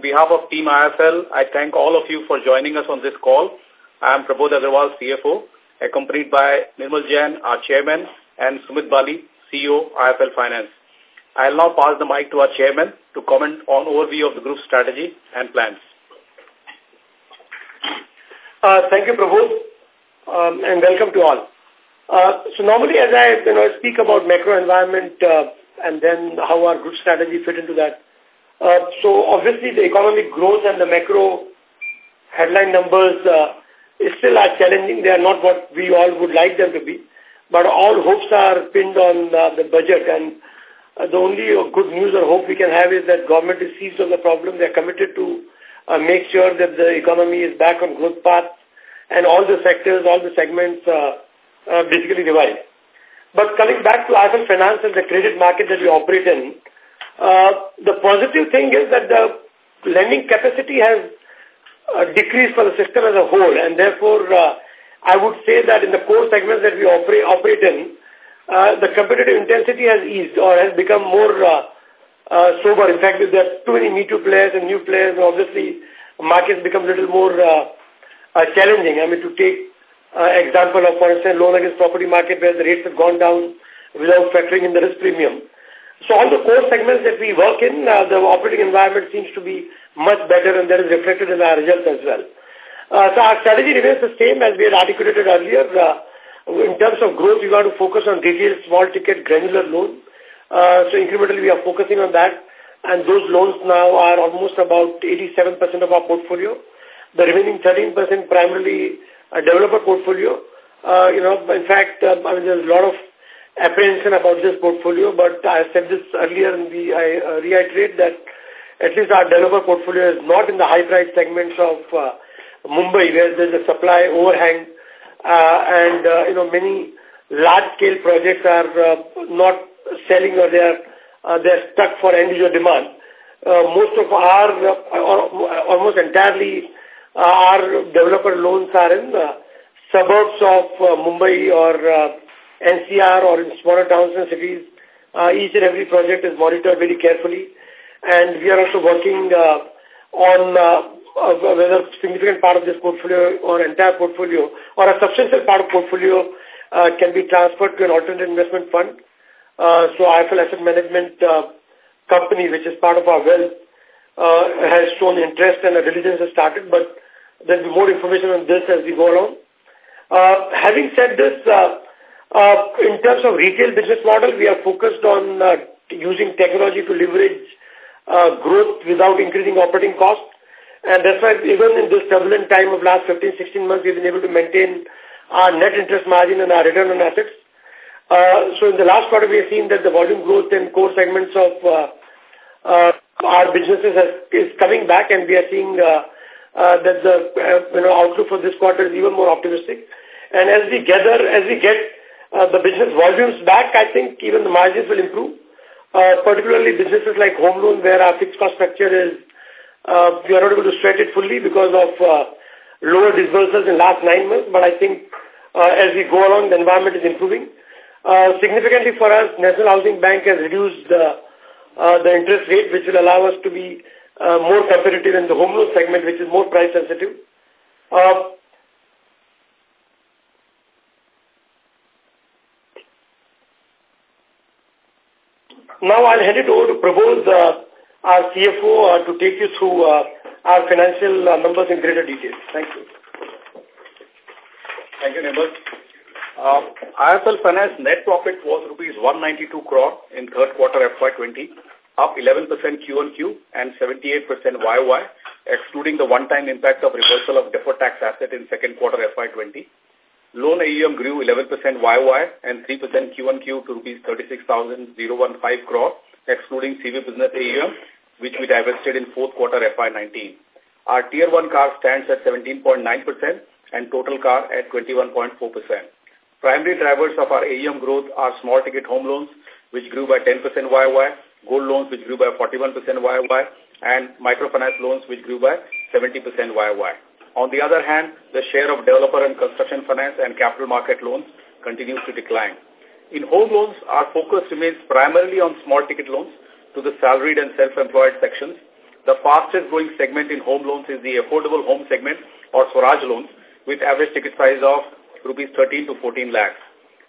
On behalf of Team IIFL, I thank all of you for joining us on this call. I am Prabodh Agrawal, CFO, accompanied by Nirmal Jain, our Chairman, and Sumit Bali, CEO, IIFL Finance. I'll now pass the mic to our Chairman to comment on overview of the group's strategy and plans. Uh, thank you, Prabhu, um, and welcome to all. Uh, so normally as I you know, speak about macro environment uh, and then how our group strategy fit into that, uh, so obviously the economic growth and the macro headline numbers uh, still are challenging. They are not what we all would like them to be. But all hopes are pinned on uh, the budget and uh, the only good news or hope we can have is that government is seized on the problem. They are committed to uh, make sure that the economy is back on growth path and all the sectors, all the segments uh, uh, basically revive. But coming back to IIFL Finance and the credit market that we operate in, uh, the positive thing is that the lending capacity has uh, decreased for the system as a whole and therefore uh, I would say that in the core segments that we operate, operate in, uh, the competitive intensity has eased or has become more uh, uh, sober. In fact, there are too many Me-Too players and new players, and obviously markets become a little more uh, uh, challenging. I mean, to take uh, example of, for instance, loan against property market where the rates have gone down without factoring in the risk premium. So all the core segments that we work in, uh, the operating environment seems to be much better and that is reflected in our results as well. Uh, so our strategy remains the same as we had articulated earlier. Uh, in terms of growth, we want to focus on retail, small ticket, granular loan. Uh, so incrementally we are focusing on that and those loans now are almost about 87% of our portfolio. The remaining 13% primarily a developer portfolio. Uh, you know, in fact, um, I mean, there's a lot of apprehension about this portfolio, but I said this earlier and we, I uh, reiterate that at least our developer portfolio is not in the high price segments of uh, Mumbai where there's a supply overhang uh, and, uh, you know, many large-scale projects are uh, not selling or they're uh, they're stuck for end user demand. Uh, most of our, uh, almost entirely, uh, our developer loans are in uh, suburbs of uh, Mumbai or uh, NCR or in smaller towns and cities. Uh, each and every project is monitored very carefully. And we are also working uh, on uh, whether significant part of this portfolio or entire portfolio or a substantial part of portfolio uh, can be transferred to an alternate investment fund. Uh, so IIFL Asset Management uh, Company, which is part of our wealth, uh, has shown interest and a diligence has started, but there'll be more information on this as we go along. Uh, having said this, uh, uh, in terms of retail business model, we are focused on uh, using technology to leverage uh, growth without increasing operating costs. And that's why even in this turbulent time of last 15, 16 months, we've been able to maintain our net interest margin and our return on assets. Uh, so in the last quarter, we have seen that the volume growth in core segments of uh, uh, our businesses has, is coming back and we are seeing uh, uh, that the uh, you know, outlook for this quarter is even more optimistic. And as we gather, as we get uh, the business volumes back, I think even the margins will improve. Uh, particularly businesses like home loan where our fixed cost structure is, uh, we are not able to stretch it fully because of uh, lower disbursements in last nine months. But I think uh, as we go along, the environment is improving. Uh, significantly for us, National Housing Bank has reduced uh, uh, the interest rate, which will allow us to be uh, more competitive in the home loan segment, which is more price sensitive. Uh, Now I'll hand it over to Prabodh, uh, our CFO, uh, to take you through uh, our financial uh, numbers in greater detail. Thank you. Thank you, Nirmal. Uh, IIFL Finance net profit was rupees 192 crore in third quarter FY20, up 11% Q-on-Q and 78% YOY, excluding the one-time impact of reversal of deferred tax asset in second quarter FY20. Loan AUM grew 11% YOY and 3% Q1Q to rupees 36,015 crore, excluding CV business AUM, which we divested in fourth quarter FY19. Our Tier 1 CAR stands at 17.9% and total CAR at 21.4%. Primary drivers of our AUM growth are small ticket home loans, which grew by 10% YOY, gold loans, which grew by 41% YOY, and microfinance loans, which grew by 70% YOY. On the other hand, the share of developer and construction finance and capital market loans continues to decline. In home loans, our focus remains primarily on small ticket loans to the salaried and self-employed sections. the fastest growing segment in home loans is the affordable home segment or Swaraj loans with average ticket size of rupees 13 to 14 lakhs.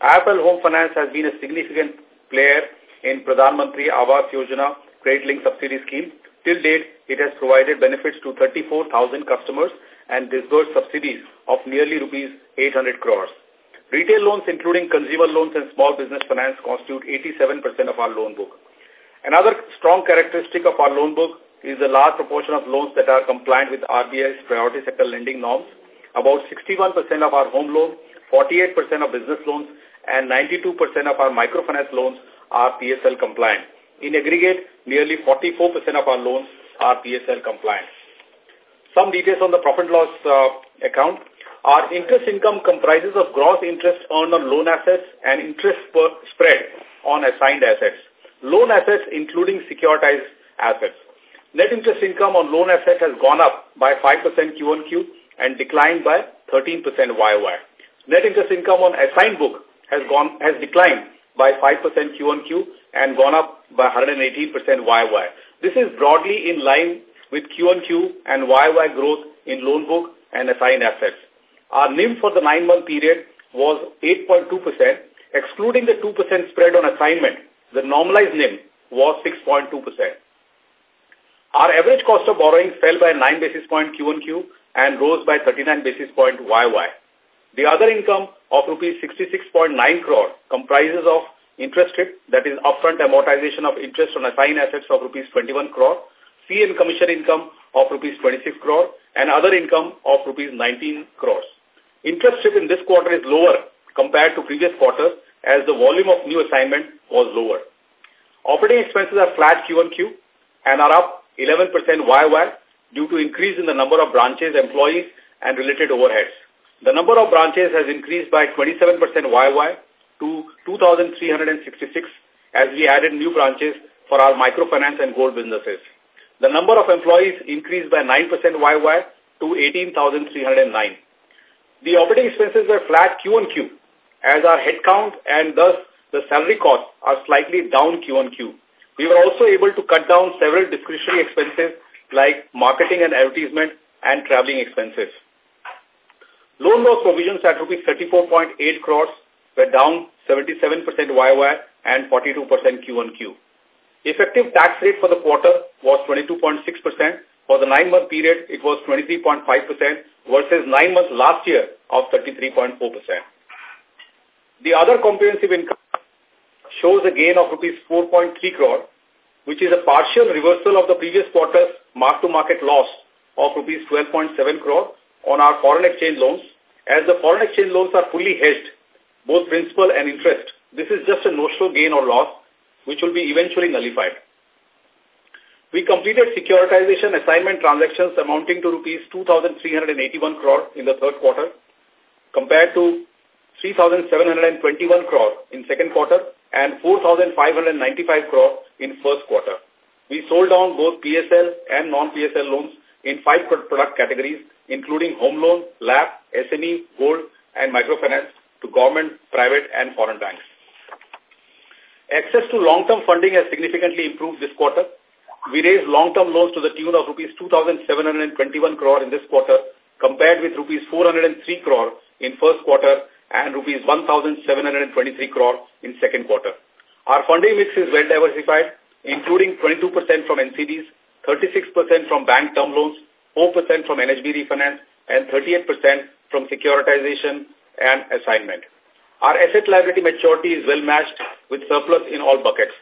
IIFL Home Finance has been a significant player in Pradhan Mantri Awas Yojana credit link subsidy scheme. Till date, it has provided benefits to 34,000 customers and disbursed subsidies of nearly rupees 800 crores. Retail loans, including consumer loans and small business finance, constitute 87% of our loan book. Another strong characteristic of our loan book is the large proportion of loans that are compliant with RBI's priority sector lending norms. About 61% of our home loans, 48% of business loans, and 92% of our microfinance loans are PSL compliant. In aggregate, nearly 44% of our loans are PSL compliant. Some details on the profit loss uh, account. Our interest income comprises of gross interest earned on loan assets and interest spread on assigned assets. Loan assets including securitized assets. Net interest income on loan assets has gone up by 5% Q1Q and declined by 13% YOY. Net interest income on assigned book has gone has declined by 5% Q1Q and gone up by 118% YOY. This is broadly in line with Q1Q and YOY growth in loan book and assigned assets. Our NIM for the nine-month period was 8.2%. Excluding the 2% spread on assignment, the normalized NIM was 6.2%. Our average cost of borrowing fell by 9 basis point Q1Q and rose by 39 basis point YY. The other income of rupees 66.9 crore comprises of interest rate, that is upfront amortization of interest on assigned assets of rupees 21 crore, fee and commission income of rupees 26 crore, and other income of rupees 19 crores. Interest rate in this quarter is lower compared to previous quarters as the volume of new assignment was lower. Operating expenses are flat Q1Q and are up 11% YY due to increase in the number of branches, employees, and related overheads. The number of branches has increased by 27% YY to 2,366 as we added new branches for our microfinance and gold businesses. The number of employees increased by 9% YY to 18,309. The operating expenses were flat Q1Q as our headcount and thus the salary costs are slightly down Q1Q. We were also able to cut down several discretionary expenses like marketing and advertisement and traveling expenses. Loan loss provisions at rupees 34.8 crores were down 77% YY and 42% Q1Q. Effective tax rate for the quarter was 22.6%. For the nine-month period, it was 23.5% versus nine months last year of 33.4%. The other comprehensive income shows a gain of rupees 4.3 crore, which is a partial reversal of the previous quarter's mark-to-market loss of rupees 12.7 crore on our foreign exchange loans. As the foreign exchange loans are fully hedged, both principal and interest, this is just a notional gain or loss, which will be eventually nullified. We completed securitization assignment transactions amounting to rupees 2,381 crore in the third quarter, compared to 3,721 crore in second quarter and 4,595 crore in first quarter. We sold down both PSL and non-PSL loans in five product categories, including home loan, LAP, SME, gold, and microfinance to government, private, and foreign banks. Access to long-term funding has significantly improved this quarter. We raised long-term loans to the tune of rupees 2,721 crore in this quarter, compared with rupees 403 crore in first quarter and rupees 1,723 crore in second quarter. Our funding mix is well diversified, including 22% from NCDs, 36% from bank term loans, 4% from NHB refinance, and 38% from securitization and assignment. Our asset liability maturity is well matched with surplus in all buckets.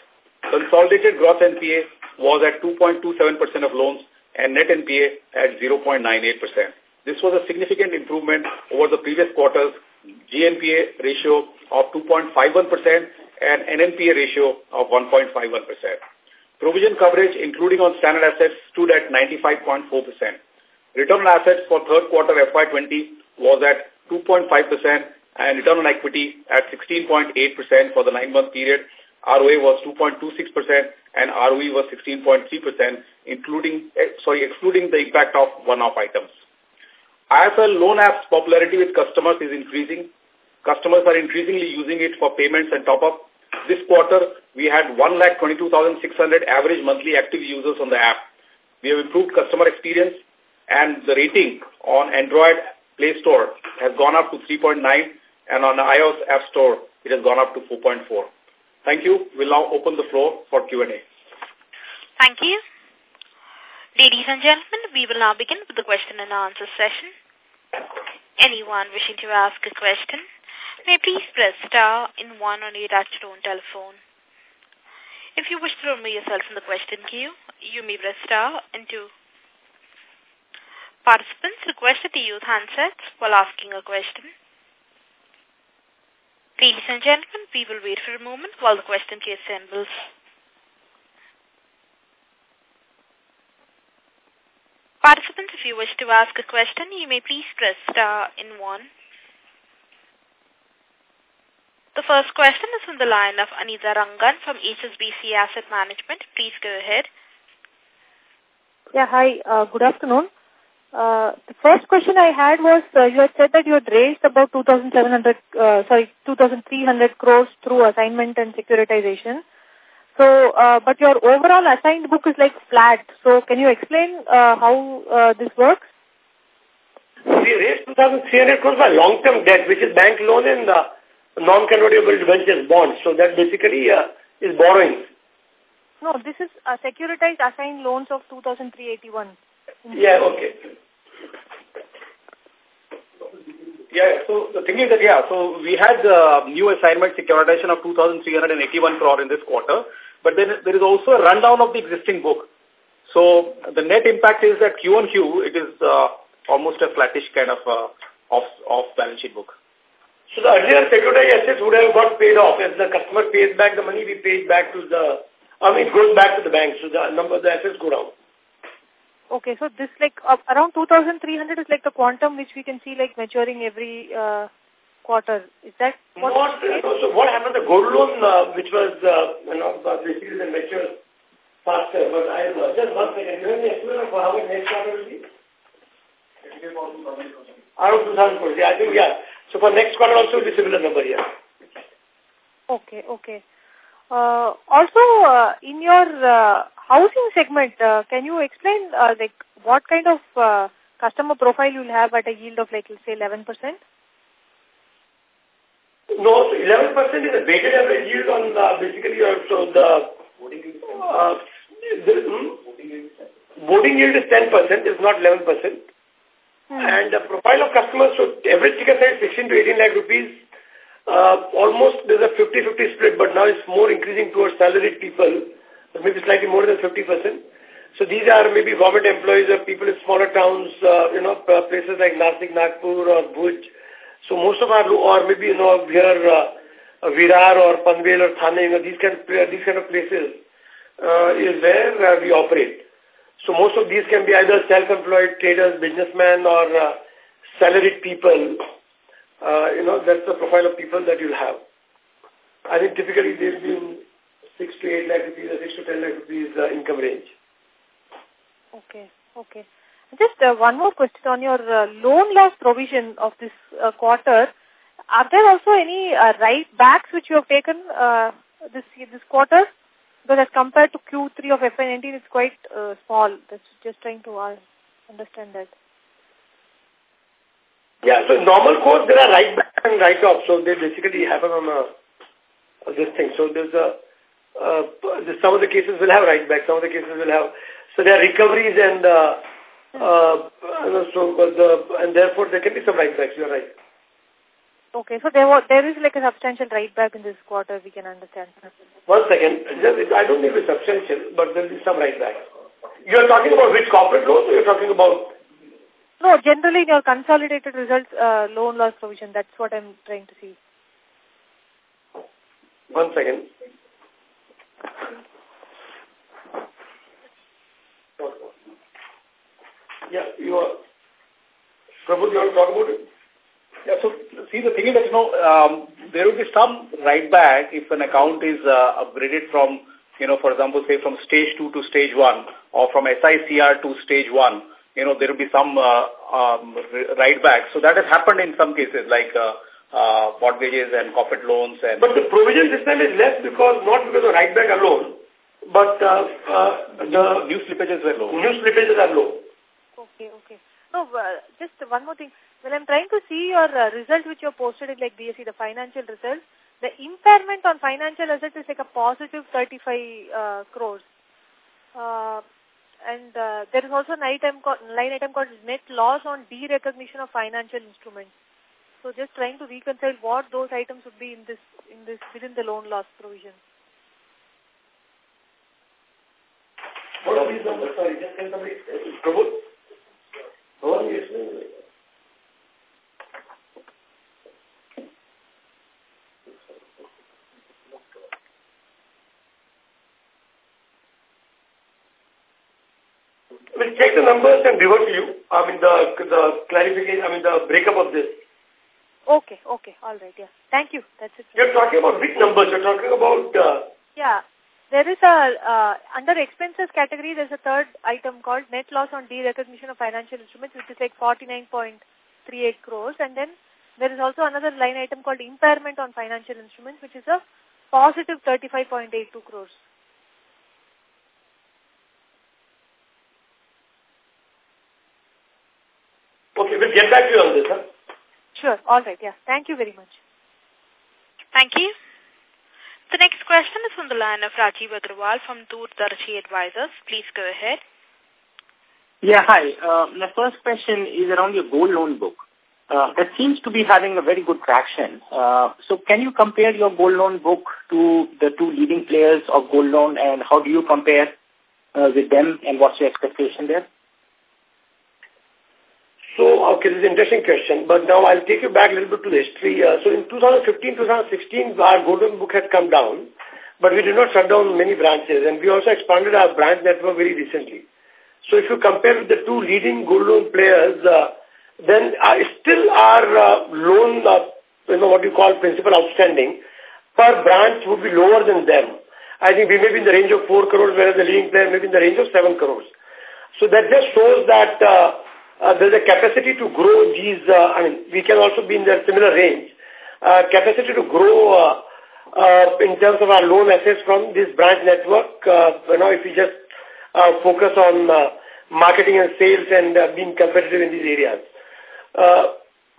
Consolidated gross NPA was at 2.27% of loans and net NPA at 0.98%. This was a significant improvement over the previous quarter's GNPA ratio of 2.51% and NNPA ratio of 1.51%. Provision coverage, including on standard assets, stood at 95.4%. Return on assets for third quarter FY20 was at 2.5% and return on equity at 16.8% for the nine-month period. ROA was 2.26% and ROE was 16.3%, including, eh, sorry, excluding the impact of one-off items. IIFL loan app's popularity with customers is increasing. Customers are increasingly using it for payments and top-up. This quarter, we had 1,22,600 average monthly active users on the app. We have improved customer experience and the rating on Android Play Store has gone up to 3.9 and on the iOS App Store it has gone up to 4.4. Thank you. We'll now open the floor for Q&A. Thank you. Ladies and gentlemen, we will now begin with the question and answer session. Anyone wishing to ask a question may please press star in one on your touchtone telephone. If you wish to remove yourself from the question queue, you may press star and two. Participants requested to use handsets while asking a question. Ladies and gentlemen, we will wait for a moment while the question queue assembles. Participants, if you wish to ask a question, you may please press star in one. The first question is from the line of Anita Rangan from HSBC Asset Management. Please go ahead. Yeah, hi. Uh, good afternoon. Uh, the first question I had was, uh, you had said that you had raised about 2,700, uh, sorry, 2,300 crores through assignment and securitization. So, uh, but your overall assigned book is like flat. So, can you explain uh, how uh, this works? We raised 2,300 crores by long-term debt, which is bank loan and uh, non-convertible debentures bonds. So, that basically uh, is borrowing. No, this is a securitized assigned loans of 2,381. Yeah, okay. Yeah, so the thing is that, yeah, so we had the uh, new assignment securitization of 2,381 crore in this quarter, but then there is also a rundown of the existing book. So the net impact is that Q on Q, it is uh, almost a flattish kind of uh, off, off balance sheet book. So the earlier securitized assets would have got paid off. As the customer pays back the money, we pay back to the, I mean, it goes back to the bank. So the number of the assets go down. Okay, so this like uh, around 2,300 is like the quantum which we can see like maturing every uh, quarter. Is that what? Not, so what happened? The gold loan, uh, which was uh, you know basically the mature faster. But I uh, just one second. You have any estimate of how much next quarter will be? Around 2,000 crores. Yeah, I think yeah. So for next quarter also will be similar number here. Okay, okay. Uh, also, uh, in your uh, housing segment, uh, can you explain uh, like what kind of uh, customer profile you'll have at a yield of like let's say 11%? No, 11% is a weighted average yield on uh, basically also the uh, the, hmm? boarding yield is 10%, is not 11%. Hmm. And the profile of customers, so average ticket size 16 to 18 lakh rupees, uh, almost there's a 50-50 split, but now it's more increasing towards salaried people, maybe slightly more than 50%. So these are maybe government employees or people in smaller towns, uh, you know, places like Nasik, Nagpur or Bhuj. So most of our, or maybe, you know, here, uh, Virar or Panvel or Thane, you know, these kind of, these kind of places uh, is where uh, we operate. So most of these can be either self-employed traders, businessmen or uh, salaried people uh, you know, that's the profile of people that you'll have. I think typically they'll 6 to 8 lakh rupees or 6 to 10 lakh rupees uh, income range. Okay, okay. Just uh, one more question on your uh, loan loss provision of this uh, quarter. Are there also any uh, write-backs which you have taken uh, this this quarter? Because as compared to Q3 of FY19, it's quite uh, small. That's just trying to uh, understand that. Yeah, so normal course, there are write-backs and write-offs. So they basically happen on a, this thing. So there's a, uh, some of the cases will have write-back, some of the cases will have, so there are recoveries and, uh, uh, so the, and therefore there can be some write-backs, you're right. Okay, so there was, there is like a substantial write-back in this quarter, we can understand. One second, I don't think it's substantial, but there will be some write-back. You're talking about which corporate loans or you're talking about no, generally in your consolidated results, uh, loan loss provision, that's what I'm trying to see. One second. Yeah, you are. Prabhu, you want to talk about it? Yeah, so see the thing is that, you know, um, there will be some write back if an account is uh, upgraded from, you know, for example, say from stage 2 to stage 1 or from SICR to stage 1 you know, there will be some uh, um, write back. So that has happened in some cases, like uh, uh, mortgages and corporate loans. And but the provision this time is less because not because of write back alone, but uh, uh, the new slippages were low. New slippages are low. Okay, okay. No, uh, just one more thing. Well, I'm trying to see your uh, result which you posted in like BSE, the financial results. The impairment on financial assets is like a positive 35 uh, crores. Uh, and uh, there is also an item called, line item called net loss on derecognition of financial instruments. So just trying to reconcile what those items would be in this in this within the loan loss provision. What are these? Sorry, just can somebody, Prabhu? No one We'll check the numbers and revert to you. I mean, the, the clarification, I mean, the breakup of this. Okay, okay, all right, yeah. Thank you. That's it. You're talking about big numbers? You're talking about... Uh, yeah, there is a, uh, under expenses category, there's a third item called net loss on derecognition of financial instruments, which is like 49.38 crores. And then there is also another line item called impairment on financial instruments, which is a positive 35.82 crores. Okay, we'll get back to you on this, huh? Sure, all right, yeah. Thank you very much. Thank you. The next question is from the line of Rajiv Agrawal from Doordarshi Advisors. Please go ahead. Yeah, hi. Uh, my first question is around your gold loan book. Uh, that seems to be having a very good traction. Uh, so can you compare your gold loan book to the two leading players of gold loan and how do you compare uh, with them and what's your expectation there? So, okay, this is an interesting question, but now I'll take you back a little bit to the history. Uh, so in 2015, 2016, our golden book had come down, but we did not shut down many branches, and we also expanded our branch network very recently. So if you compare with the two leading gold loan players, uh, then uh, still our uh, loan, uh, you know, what you call principal outstanding, per branch would be lower than them. I think we may be in the range of 4 crores, whereas the leading player may be in the range of 7 crores. So that just shows that uh, uh, there's a capacity to grow these, uh, I mean, we can also be in the similar range, uh, capacity to grow uh, uh, in terms of our loan assets from this branch network, uh, you know, if we just focus on marketing and sales and being competitive in these areas.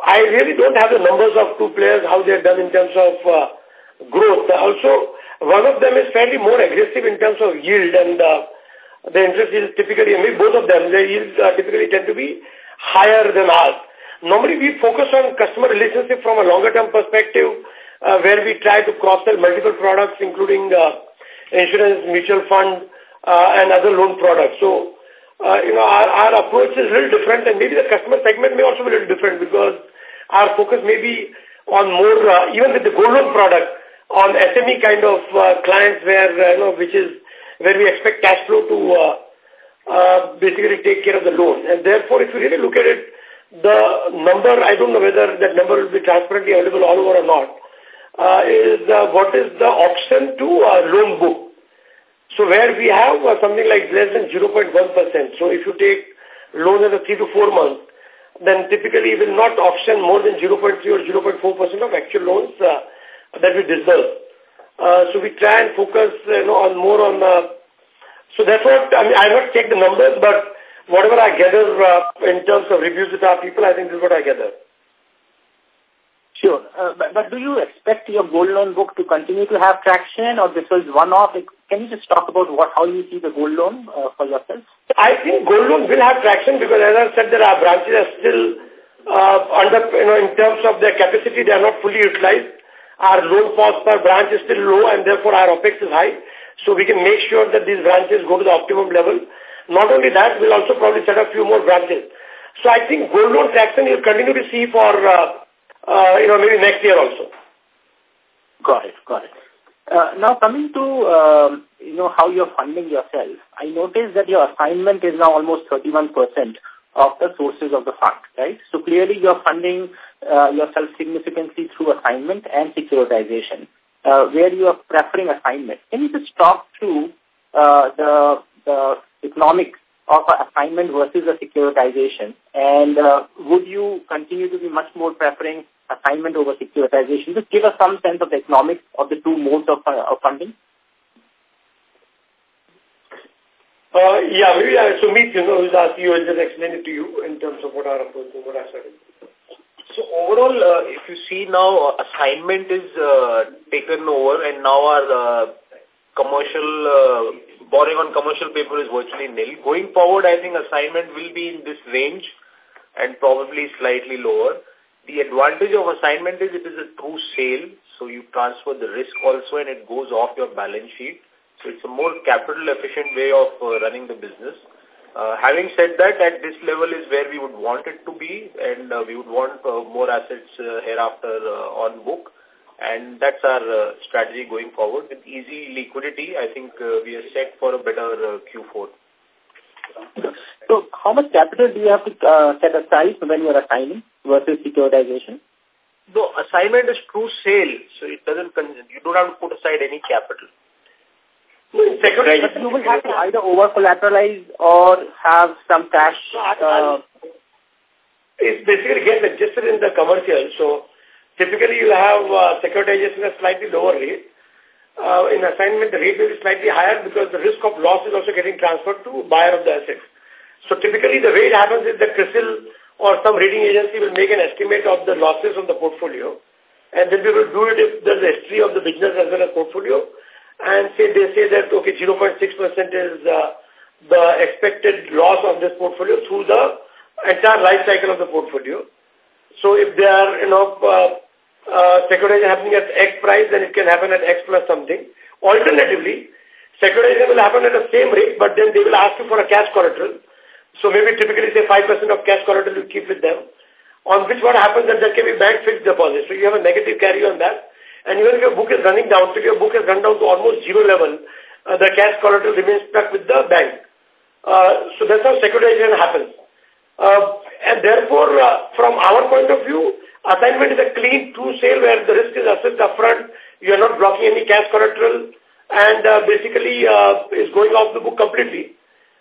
I really don't have the numbers of two players, how they're done in terms of growth. Also, one of them is fairly more aggressive in terms of yield and the interest is typically, I mean, both of them, their yields uh, typically tend to be higher than ours. Normally, we focus on customer relationship from a longer-term perspective, uh, where we try to cross-sell multiple products, including uh, insurance, mutual fund, uh, and other loan products. So, uh, you know, our, our approach is a little different, and maybe the customer segment may also be a little different because our focus may be on more, uh, even with the gold loan product, on SME kind of uh, clients where, uh, you know, which is where we expect cash flow to uh, uh, basically take care of the loan. And therefore, if you really look at it, the number, I don't know whether that number will be transparently available all over or not, uh, is uh, what is the auction to uh, loan book. So where we have uh, something like less than 0.1%. So if you take loan as a 3 to 4 months, then typically it will not auction more than 0.3 or 0.4% of actual loans uh, that we disburse. Uh, so we try and focus you know, on more on, uh, so that's what, I mean, I not check the numbers, but whatever I gather uh, in terms of reviews with our people, I think this is what I gather. Sure. Uh, but, but do you expect your gold loan book to continue to have traction or this was one-off? Can you just talk about what how you see the gold loan uh, for yourself? I think gold loan will have traction because as I said, there are branches are still uh, under, you know, in terms of their capacity, they are not fully utilized. Our loan cost per branch is still low and therefore our OPEX is high. So we can make sure that these branches go to the optimum level. Not only that, we'll also probably set up few more branches. So I think gold loan traction you'll continue to see for, uh, uh, you know, maybe next year also. Got it, got it. Uh, now coming to, um, you know, how you're funding yourself, I noticed that your assignment is now almost 31% of the sources of the fund, right? So clearly you're funding uh, yourself significantly through assignment and securitization, uh, where you are preferring assignment. Can you just talk through uh, the, the economics of assignment versus a securitization? And uh, would you continue to be much more preferring assignment over securitization? Just give us some sense of the economics of the two modes of, uh, of funding. Uh, yeah, maybe I, Sumit, you know, who's our CEO, will just explain it to you in terms of what our approach and what our strategy so overall, uh, if you see now, uh, assignment is uh, taken over and now our uh, commercial, uh, borrowing on commercial paper is virtually nil. Going forward, I think assignment will be in this range and probably slightly lower. The advantage of assignment is it is a true sale, so you transfer the risk also and it goes off your balance sheet. So it's a more capital efficient way of uh, running the business. Uh, having said that, at this level is where we would want it to be and uh, we would want uh, more assets uh, hereafter uh, on book and that's our uh, strategy going forward. With easy liquidity, I think uh, we are set for a better uh, Q4. So how much capital do you have to uh, set aside when you are assigning versus securitization? No, assignment is true sale, so it doesn't, you don't have to put aside any capital. Securitization, you will have to either over-collateralize or have some cash. Uh, it's basically gets adjusted in the commercial. So typically you'll have uh, securitization at slightly lower rate. Uh, in assignment, the rate will be slightly higher because the risk of loss is also getting transferred to buyer of the asset. So typically the way it happens is that CRISIL or some rating agency will make an estimate of the losses on the portfolio and then we will do it if there's a history of the business as well as portfolio and say they say that, okay, 0.6% is uh, the expected loss of this portfolio through the entire life cycle of the portfolio. So if they are, you know, uh, uh, securitization happening at X price, then it can happen at X plus something. Alternatively, securitization will happen at the same rate, but then they will ask you for a cash collateral. So maybe typically say 5% of cash collateral you keep with them, on which what happens that there can be bank fixed deposit. So you have a negative carry on that. And even if your book is running down, if your book has run down to almost zero level, uh, the cash collateral remains stuck with the bank. Uh, so that's how securitization happens. Uh, and therefore, uh, from our point of view, assignment is a clean true sale where the risk is assessed upfront, you are not blocking any cash collateral, and uh, basically uh, is going off the book completely.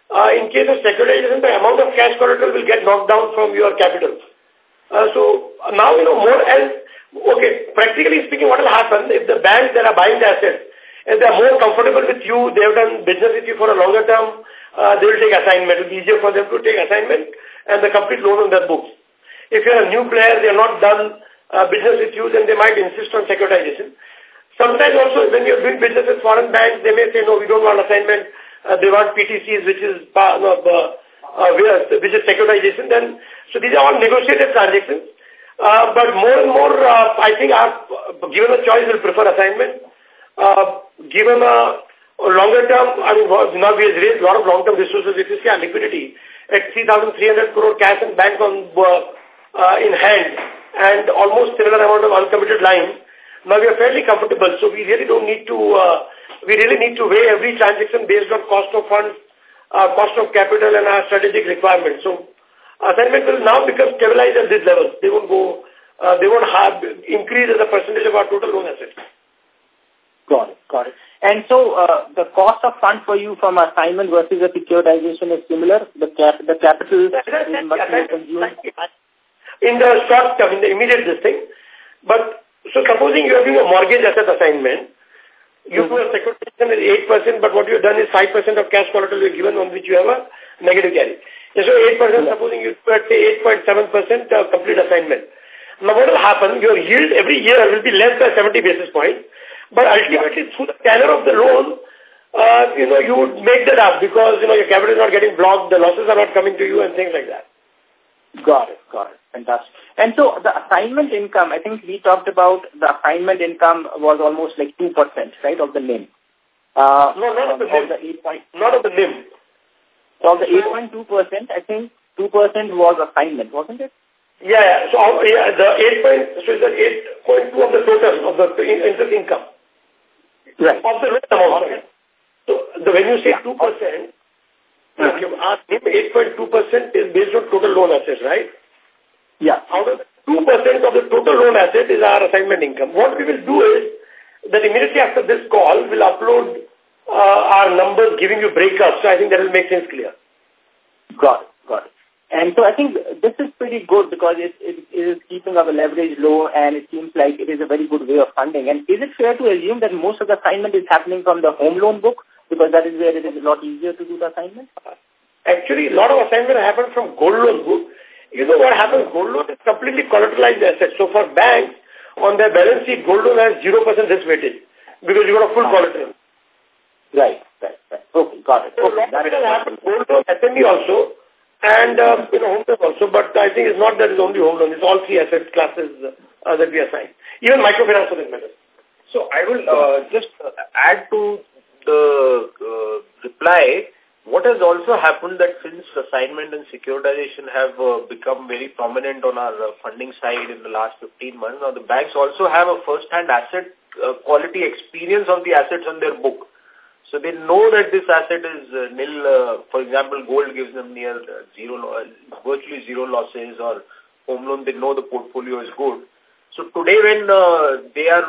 Uh, in case of securitization, the amount of cash collateral will get knocked down from your capital. Uh, so now, you know, more else, Okay, practically speaking, what will happen if the banks that are buying the assets, if they are more comfortable with you, they have done business with you for a longer term, uh, they will take assignment. It will be easier for them to take assignment and the complete loan on their books. If you are a new player, they are not done uh, business with you, then they might insist on securitization. Sometimes also when you're doing business with foreign banks, they may say, no, we don't want assignment. Uh, they want PTCs, which is uh, no, uh, which is securitization. Then, so these are all negotiated transactions. Uh, but more and more, uh, I think I've, given a choice, will prefer assignment. Uh, given a, longer term, I mean, now we have raised a lot of long-term resources. If you see our liquidity at 3,300 crore cash and bank on uh, uh, in hand and almost similar amount of uncommitted line, now we are fairly comfortable. So we really don't need to, uh, we really need to weigh every transaction based on cost of funds, uh, cost of capital and our strategic requirements. So assignment will now become stabilized at this level. They won't go, uh, they won't have increase as a percentage of our total loan assets. Got it, got it. And so uh, the cost of fund for you from assignment versus a securitization is similar? The cap the capital is much more consumed? In the short term, in the immediate this thing. But so supposing you are doing a mortgage asset assignment, you mm -hmm. do a securitization is 8%, but what you have done is 5% of cash collateral you given on which you have a negative carry. So 8%, supposing you put say 8.7% uh, complete assignment. Now what will happen, your yield every year will be less by 70 basis points, but ultimately through the tenor of the loan, uh, you know, you would make that up because, you know, your capital is not getting blocked, the losses are not coming to you and things like that. Got it, got it. Fantastic. And so the assignment income, I think we talked about the assignment income was almost like 2%, right, of the NIM. Uh, no, not of the NIM. Not of the NIM. So of the 8.2%, I think 2% was assignment, wasn't it? Yeah, yeah. So yeah, the 8 point, so the 8.2 of the total of the interest income. Right. Of the loan amount. Okay. So the, when you say yeah. 2%, uh -huh. you ask 8.2% is based on total loan assets, right? Yeah. Out of 2% of the total loan asset is our assignment income. What we will do is that immediately after this call, we'll upload uh, our numbers giving you breakups. So I think that will make things clear. Got it. Got it. And so I think this is pretty good because it, it, it is keeping our leverage low and it seems like it is a very good way of funding. And is it fair to assume that most of the assignment is happening from the home loan book? Because that is where it is a lot easier to do the assignment? Actually, a lot of assignment happen from gold loan book. You know what happens? Gold loan is completely collateralized asset. So for banks, on their balance sheet, gold loan has 0% risk weighted because you got a full collateral. Right, right, right. Okay, got it. So okay, that will happen. Gold loan, SME also, and uh, you know, home loan also. But I think it's not that it's only home loan. It's all three asset classes uh, that we assign. Even microfinance for that matter. So I will uh, just add to the uh, reply. What has also happened that since assignment and securitization have uh, become very prominent on our uh, funding side in the last 15 months, now the banks also have a first-hand asset uh, quality experience of the assets on their book. So they know that this asset is uh, nil. Uh, for example, gold gives them near uh, zero, uh, virtually zero losses or home loan, they know the portfolio is good. So today when uh, they are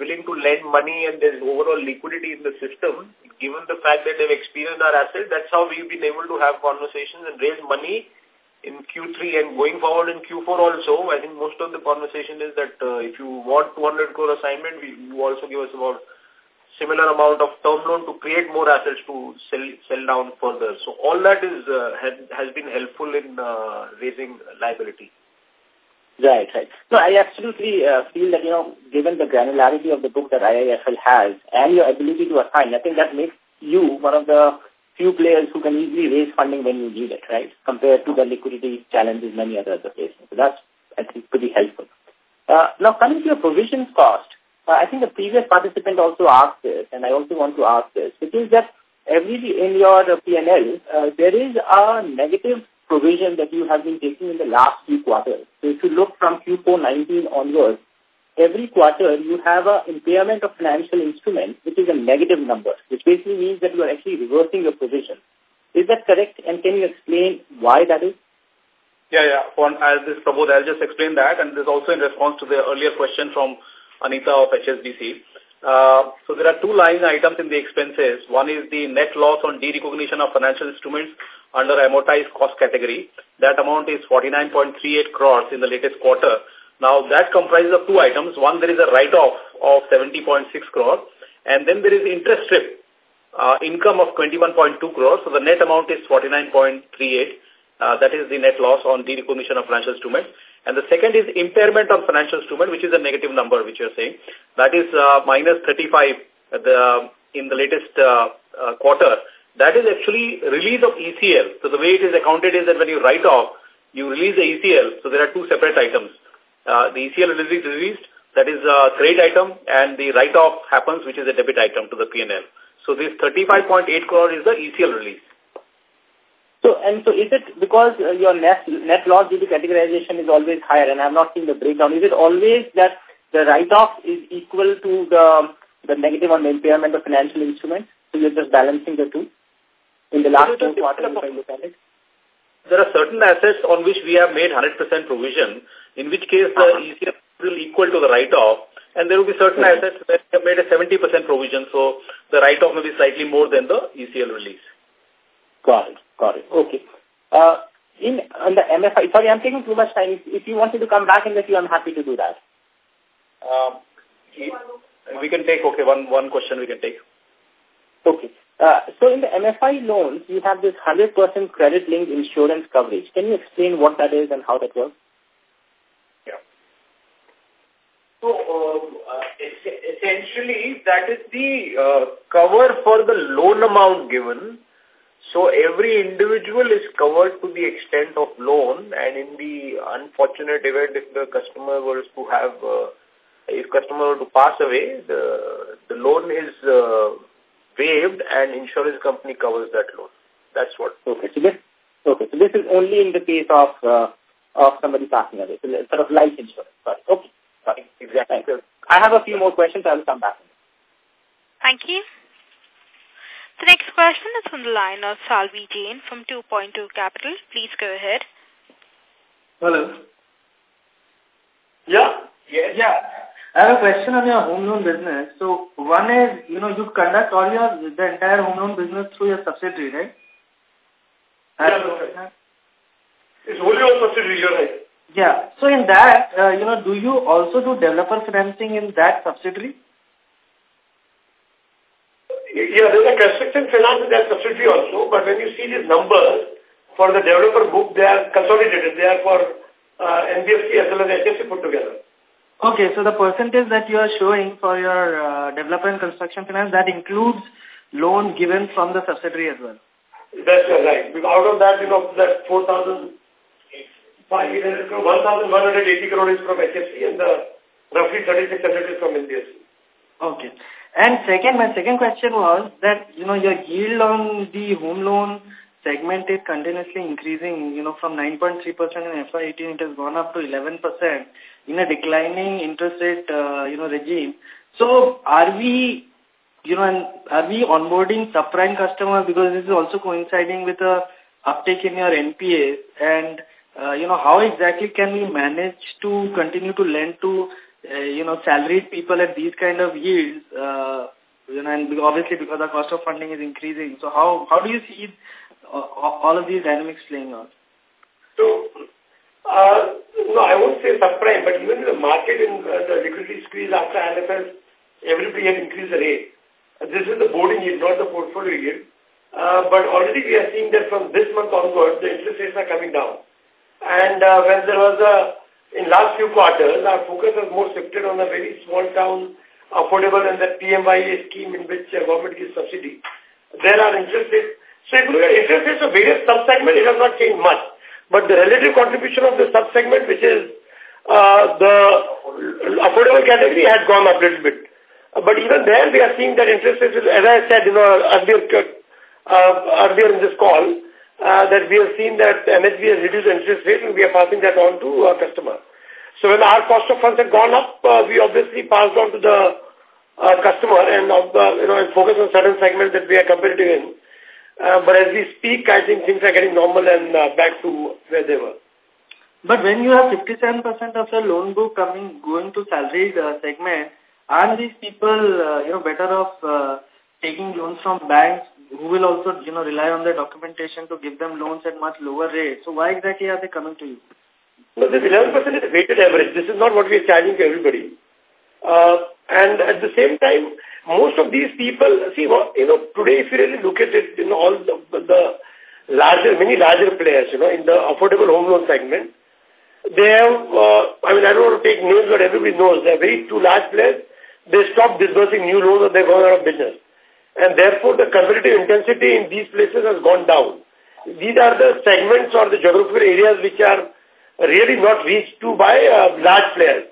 willing to lend money and there's overall liquidity in the system, given the fact that they've experienced our assets, that's how we've been able to have conversations and raise money in Q3 and going forward in Q4 also. I think most of the conversation is that uh, if you want 200 crore assignment, we, you also give us about similar amount of term loan to create more assets to sell sell down further. So all that is uh, has, has been helpful in uh, raising liability. Right, right. No, I absolutely uh, feel that, you know, given the granularity of the book that IIFL has and your ability to assign, I think that makes you one of the few players who can easily raise funding when you need it, right, compared to the liquidity challenges many others are facing. So that's, I think, pretty helpful. Uh, now, coming to your provisions cost, uh, I think the previous participant also asked this, and I also want to ask this, which is that every in your P&L, uh, there is a negative provision that you have been taking in the last few quarters. So if you look from Q4 19 onwards, every quarter you have an impairment of financial instruments, which is a negative number, which basically means that you are actually reversing your provision. Is that correct? And can you explain why that is? Yeah, yeah. On, as this Prabodh, I'll just explain that. And this is also in response to the earlier question from Anita of HSBC. Uh, so there are two line items in the expenses. One is the net loss on derecognition of financial instruments under amortized cost category. That amount is 49.38 crores in the latest quarter. Now that comprises of two items. One, there is a write-off of 70.6 crores and then there is interest strip uh, income of 21.2 crores. So the net amount is 49.38. Uh, that is the net loss on derecognition of financial instruments. And the second is impairment on financial instrument, which is a negative number, which you're saying. That is uh, minus 35 the, in the latest uh, uh, quarter that is actually release of ECL. So the way it is accounted is that when you write off, you release the ECL. So there are two separate items. Uh, the ECL release is released, that is a credit item, and the write-off happens, which is a debit item to the P&L. So this 35.8 crore is the ECL release. So, and so is it because uh, your net, net loss due to categorization is always higher, and I'm not seeing the breakdown, is it always that the write-off is equal to the, the negative on the impairment of financial instruments? So you're just balancing the two? in the last two quarters, if I look at it? There are certain assets on which we have made 100% provision, in which case the uh -huh. ECL will equal to the write-off, and there will be certain okay. assets that have made a 70% provision, so the write-off may be slightly more than the ECL release. Got it, got it. Okay. Uh, in on the MFI, sorry, I'm taking too much time. If, if you wanted to come back in the queue, I'm happy to do that. Um, we can take, okay, one, one question we can take. Okay. Uh, so in the MFI loans, you have this 100% credit-linked insurance coverage. Can you explain what that is and how that works? Yeah. So uh, essentially, that is the uh, cover for the loan amount given. So every individual is covered to the extent of loan and in the unfortunate event if the customer was to have, uh, if customer were to pass away, the, the loan is uh, waived and insurance company covers that loan. That's what. Okay. So this, okay. So this is only in the case of uh, of somebody passing away. So sort of life insurance. Sorry. Okay. Sorry. Exactly. I have a few more questions. I will come back. Thank you. The next question is from the line of Salvi Jain from 2.2 Capital. Please go ahead. Hello. Yeah. Yes. Yeah. I have a question on your home loan business. So one is, you know, you conduct all your, the entire home loan business through your subsidiary, right? Yeah, It's only on subsidiary, you're right. Yeah. So in that, uh, you know, do you also do developer financing in that subsidiary? Yeah, there's a construction finance that subsidiary also, but when you see these numbers for the developer book, they are consolidated. They are for uh, NBFC as well as HFC put together. Okay, so the percentage that you are showing for your uh, developer and construction finance, that includes loan given from the subsidiary as well? That's right. Because out of that, you know, that 4,000, 1,180 crore is from HFC and the roughly 3,600 is from NBFC. Okay. And second, my second question was that, you know, your yield on the home loan segment is continuously increasing, you know, from 9.3% in FY18, it has gone up to 11% in a declining interest rate, uh, you know, regime. So are we, you know, are we onboarding subprime customers because this is also coinciding with a uptake in your NPA and, uh, you know, how exactly can we manage to continue to lend to, uh, you know, salaried people at these kind of yields, uh, you know, and obviously because the cost of funding is increasing. So how, how do you see all of these dynamics playing out? So, uh, no, I won't say subprime, but even the market in uh, the liquidity squeeze after IL&FS, everybody has increased the rate. This is the boarding yield, not the portfolio yield. Uh, but already we are seeing that from this month onward, the interest rates are coming down. And uh, when there was a, in last few quarters, our focus has more shifted on a very small town, affordable and the PMAY scheme in which uh, government gives subsidy. There are interest rates so if you look at interest rates of various sub-segments, it has not changed much. But the relative contribution of the sub-segment, which is uh, the affordable category, has gone up a little bit. Uh, but even there, we are seeing that interest rates, as I said, you know, earlier, uh, earlier in this call, uh, that we have seen that NHB has reduced interest rate and we are passing that on to our customer. So when our cost of funds have gone up, uh, we obviously passed on to the uh, customer and, uh, you know, and focus on certain segments that we are competitive in. Uh, but as we speak, I think things are getting normal and uh, back to where they were. But when you have 57% of your loan book coming going to salaried uh, segment, aren't these people, uh, you know, better off uh, taking loans from banks who will also, you know, rely on their documentation to give them loans at much lower rates? So why exactly are they coming to you? No, this 11% is weighted average. This is not what we are charging to everybody. Uh, and at the same time, most of these people, see, you know, today if you really look at it, you know, all the, the larger, many larger players, you know, in the affordable home loan segment, they have, uh, I mean, I don't want to take names, but everybody knows, they're very two large players. They stop disbursing new loans or they're going out of business. And therefore, the competitive intensity in these places has gone down. These are the segments or the geographical areas which are really not reached to by uh, large players.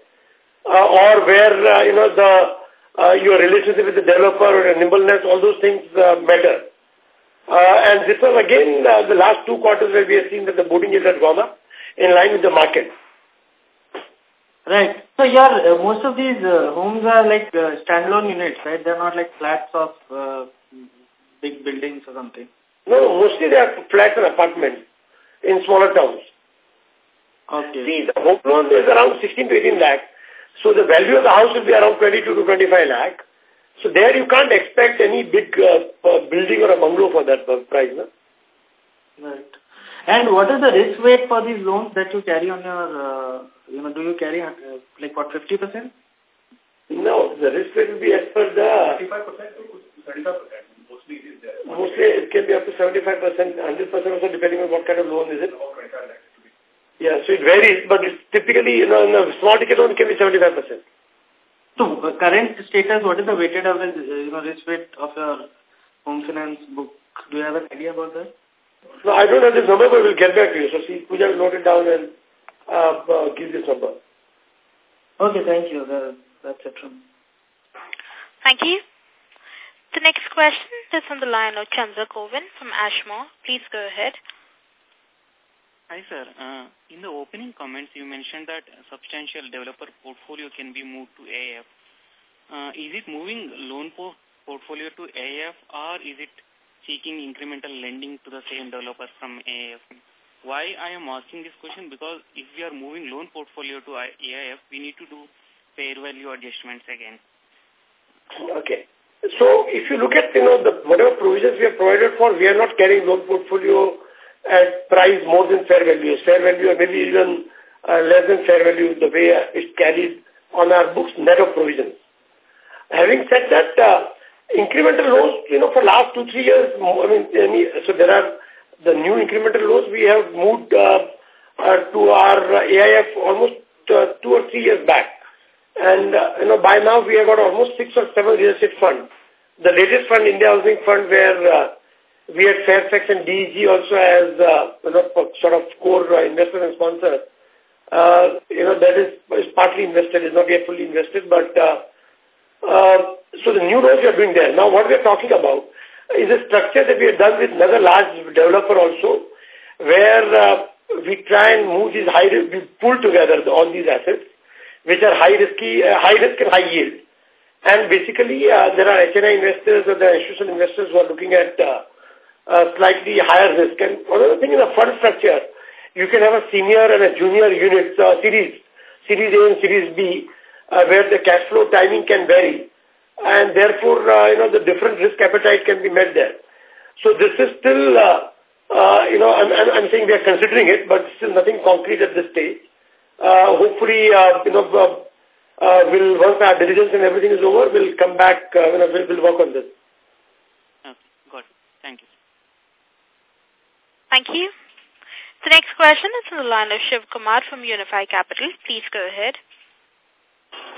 Uh, or where, uh, you know, the uh, your relationship with the developer or nimbleness, all those things uh, matter. Uh, and this was again the last two quarters where we have seen that the boarding yield has gone up in line with the market. Right. So yeah, uh, most of these uh, homes are like uh, standalone units, right? They're not like flats of uh, big buildings or something. No, mostly they are flats and apartments in smaller towns. Okay. See, the home loan is around 16 to 18 lakh. So the value of the house will be around 22 to 25 lakh. So there you can't expect any big uh, uh, building or a bungalow for that price. No? Right. And what is the risk weight for these loans that you carry on your, uh, you know, do you carry uh, like what, 50%? No, the risk weight will be as per the... 35% to 35%. Mostly it is there. Mostly it can be up to 75%, 100% also depending on what kind of loan is it. Yeah, so it varies, but it's typically, you know, in a small ticket loan, it can be 75%. So, uh, current status, what is the weighted average, uh, you know, risk weight of your home finance book? Do you have an idea about that? No, I don't have this number, but we'll get back to you. So, see, Pooja will note it down and uh, uh, give this number. Okay, thank you. That, that's it from Thank you. The next question is from the line of Chandra Kovin from Ashmore. Please go ahead. Hi, sir. Uh, in the opening comments, you mentioned that substantial developer portfolio can be moved to AIF. Uh, is it moving loan po portfolio to AIF or is it seeking incremental lending to the same developer from AIF? Why I am asking this question? Because if we are moving loan portfolio to AIF, we need to do fair value adjustments again. Okay. So if you look at, you know, the whatever provisions we have provided for, we are not carrying loan portfolio at price more than fair value. Fair value or maybe even uh, less than fair value the way it's carried on our books net of provisions. Having said that, uh, incremental loans, you know, for last two, three years, I mean, so there are the new incremental loans we have moved uh, uh, to our AIF almost uh, two or three years back. And, you know, by now we have got almost six or seven real estate funds. The latest fund, India Housing Fund, where we had Fairfax and DEG also as, uh, you know, sort of core uh, investor and sponsor. Uh, you know, that is, is partly invested, is not yet fully invested, but uh, uh, so the new loans we are doing there. Now, what we are talking about is a structure that we have done with another large developer also, where uh, we try and move these high, we pull together all these assets, which are high risky, uh, high risk and high yield. And basically, uh, there are HNI investors or the institutional investors who are looking at uh, uh, slightly higher risk. And another thing in a fund structure, you can have a senior and a junior unit uh, series, series A and series B, where the cash flow timing can vary. And therefore, uh, you know, the different risk appetite can be met there. So this is still, uh, uh, you know, I'm, I'm saying we are considering it, but still nothing concrete at this stage. Uh, hopefully, uh, you know, uh, uh, we'll, once our diligence and everything is over, we'll come back, uh, you know, we'll, we'll work on this. Okay, got it. Thank you. Thank you. The next question is from the line of Shiv Kumar from Unifi Capital. Please go ahead.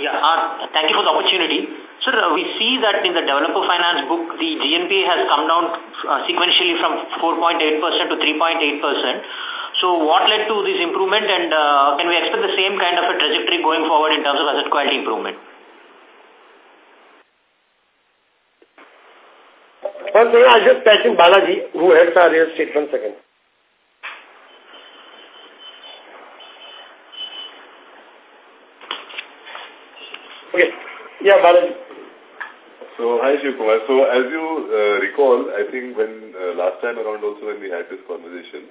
Yeah, uh, thank you for the opportunity. Sir, uh, we see that in the developer finance book, the GNPA has come down uh, sequentially from 4.8% to 3.8%. So what led to this improvement and uh, can we expect the same kind of a trajectory going forward in terms of asset quality improvement? One second, I'll just patch in Balaji, who heads our real estate. Second. Okay. Yeah, Balaji. So, hi Shivkumar. So, as you uh, recall, I think when uh, last time around also when we had this conversation,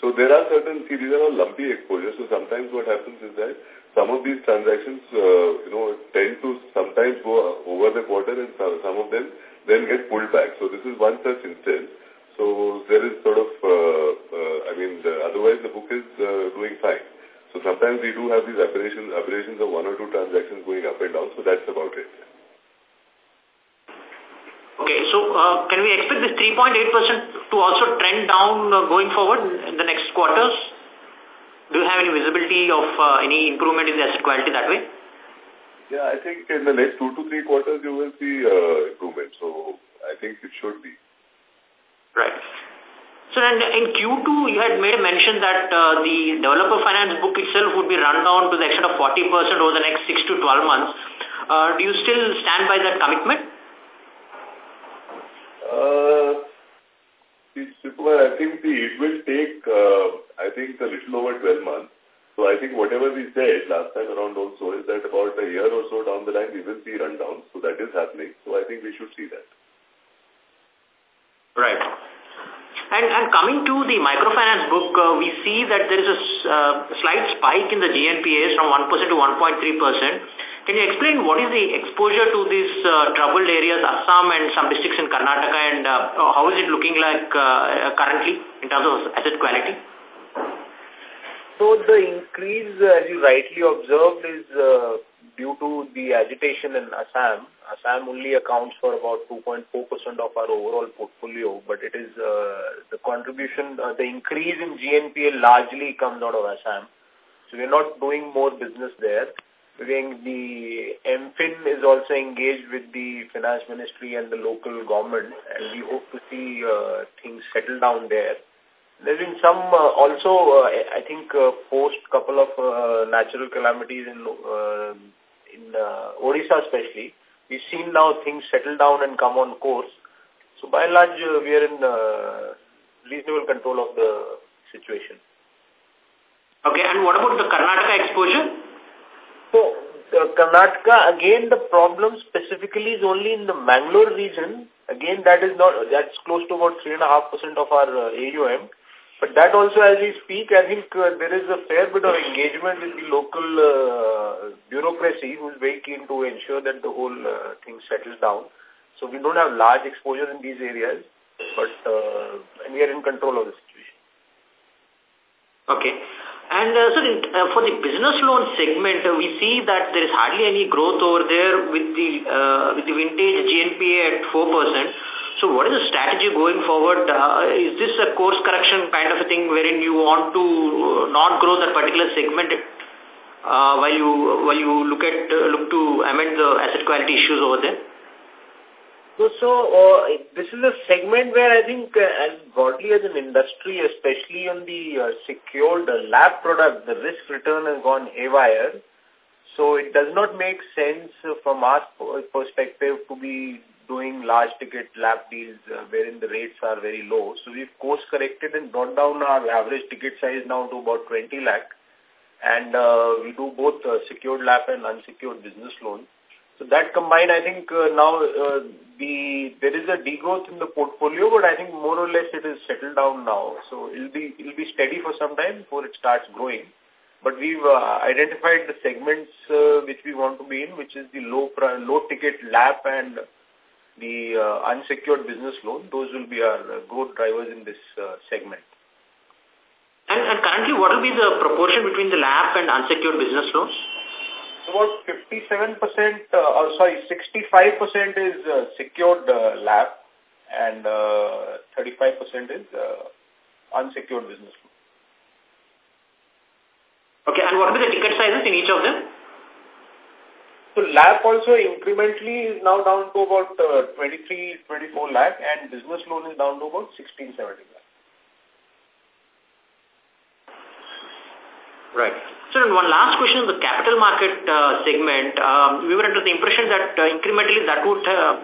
so there are certain, see, these are all lumpy exposures. So sometimes what happens is that some of these transactions, uh, you know, tend to sometimes go over the quarter and some, some of them then get pulled back. So this is one such instance. So there is sort of, uh, uh, I mean, the, otherwise the book is uh, doing fine. So sometimes we do have these aberrations, aberrations of one or two transactions going up and down. So that's about it. Okay, so uh, can we expect this 3.8% to also trend down uh, going forward in the next quarters? Do you have any visibility of uh, any improvement in the asset quality that way? Yeah, I think in the next two to three quarters you will see uh, improvement. So I think it should be. Right. So then in Q2 you had made a mention that uh, the developer finance book itself would be run down to the extent of 40% over the next 6 to 12 months. Uh, do you still stand by that commitment? Uh, I think the, it will take, uh, I think, a little over 12 months. So I think whatever we said last time around also is that about a year or so down the line we will see rundown. So that is happening. So I think we should see that. Right. And, and coming to the microfinance book, uh, we see that there is a uh, slight spike in the GNPAs from 1% to 1.3%. Can you explain what is the exposure to these uh, troubled areas, Assam and some districts in Karnataka, and uh, how is it looking like uh, currently in terms of asset quality? So the increase, as you rightly observed, is uh, due to the agitation in Assam. Assam only accounts for about 2.4% of our overall portfolio, but it is uh, the contribution, uh, the increase in GNPA largely comes out of Assam. So we're not doing more business there. The MFIN is also engaged with the finance ministry and the local government, and we hope to see uh, things settle down there. There's been some uh, also, uh, I think, uh, post couple of uh, natural calamities in uh, in uh, Odisha especially. We've seen now things settle down and come on course. So by and large, uh, we are in uh, reasonable control of the situation. Okay, and what about the Karnataka exposure? So, uh, Karnataka, again, the problem specifically is only in the Mangalore region. Again, that is not, that's close to about 3.5% of our uh, AUM. But that also, as we speak, I think uh, there is a fair bit of engagement with the local uh, bureaucracy who is very keen to ensure that the whole uh, thing settles down. So we don't have large exposure in these areas, but uh, and we are in control of the situation. Okay. And uh, so uh, for the business loan segment, uh, we see that there is hardly any growth over there with the uh, with the vintage GNPA at 4%. So what is the strategy going forward? Uh, is this a course correction kind of a thing wherein you want to not grow that particular segment uh, while you while you look at uh, look to amend the asset quality issues over there? So, so uh, this is a segment where I think uh, as broadly as an industry, especially on the uh, secured uh, LAP product, the risk return has gone haywire. So it does not make sense uh, from our perspective to be doing large ticket LAP deals uh, wherein the rates are very low. So we've course corrected and brought down our average ticket size now to about 20 lakh. And uh, we do both uh, secured LAP and unsecured business loans. So that combined, I think uh, now uh, the there is a degrowth in the portfolio, but I think more or less it is settled down now. So it'll be it'll be steady for some time before it starts growing. But we've uh, identified the segments uh, which we want to be in, which is the low low ticket LAP and the uh, unsecured business loan. Those will be our uh, growth drivers in this uh, segment. And, and currently, what will be the proportion between the LAP and unsecured business loans? about 57%, uh, or sorry, 65% is uh, secured uh, LAP and 35% uh, is uh, unsecured business loan. Okay, and what will be the ticket sizes in each of them? So LAP also incrementally is now down to about uh, 23, 24 lakh and business loan is down to about 16, 17 lakh. Right. So one last question on the capital market uh, segment. Um, we were under the impression that uh, incrementally that would uh,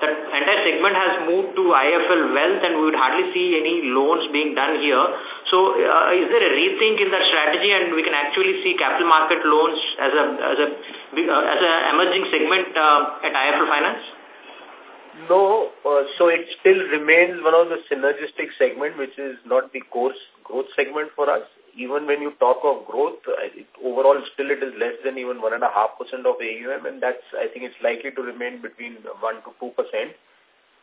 that entire segment has moved to IIFL Wealth and we would hardly see any loans being done here. So uh, is there a rethink in that strategy and we can actually see capital market loans as a as a uh, as a emerging segment uh, at IIFL Finance? No, uh, so it still remains one of the synergistic segment, which is not the core growth segment for us even when you talk of growth, it, overall still it is less than even 1.5% of AUM and that's, I think it's likely to remain between 1 to 2%.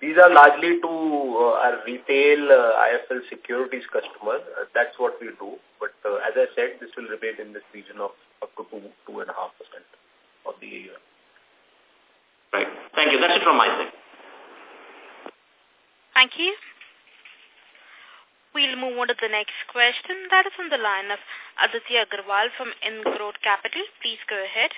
These are largely to uh, our retail uh, IIFL securities customers. Uh, that's what we do. But uh, as I said, this will remain in this region of up to 2, 2.5% of the AUM. Right. Thank you. That's it from my side. Thank you. We'll move on to the next question. That is on the line of Aditya Agarwal from InGrowth Capital. Please go ahead.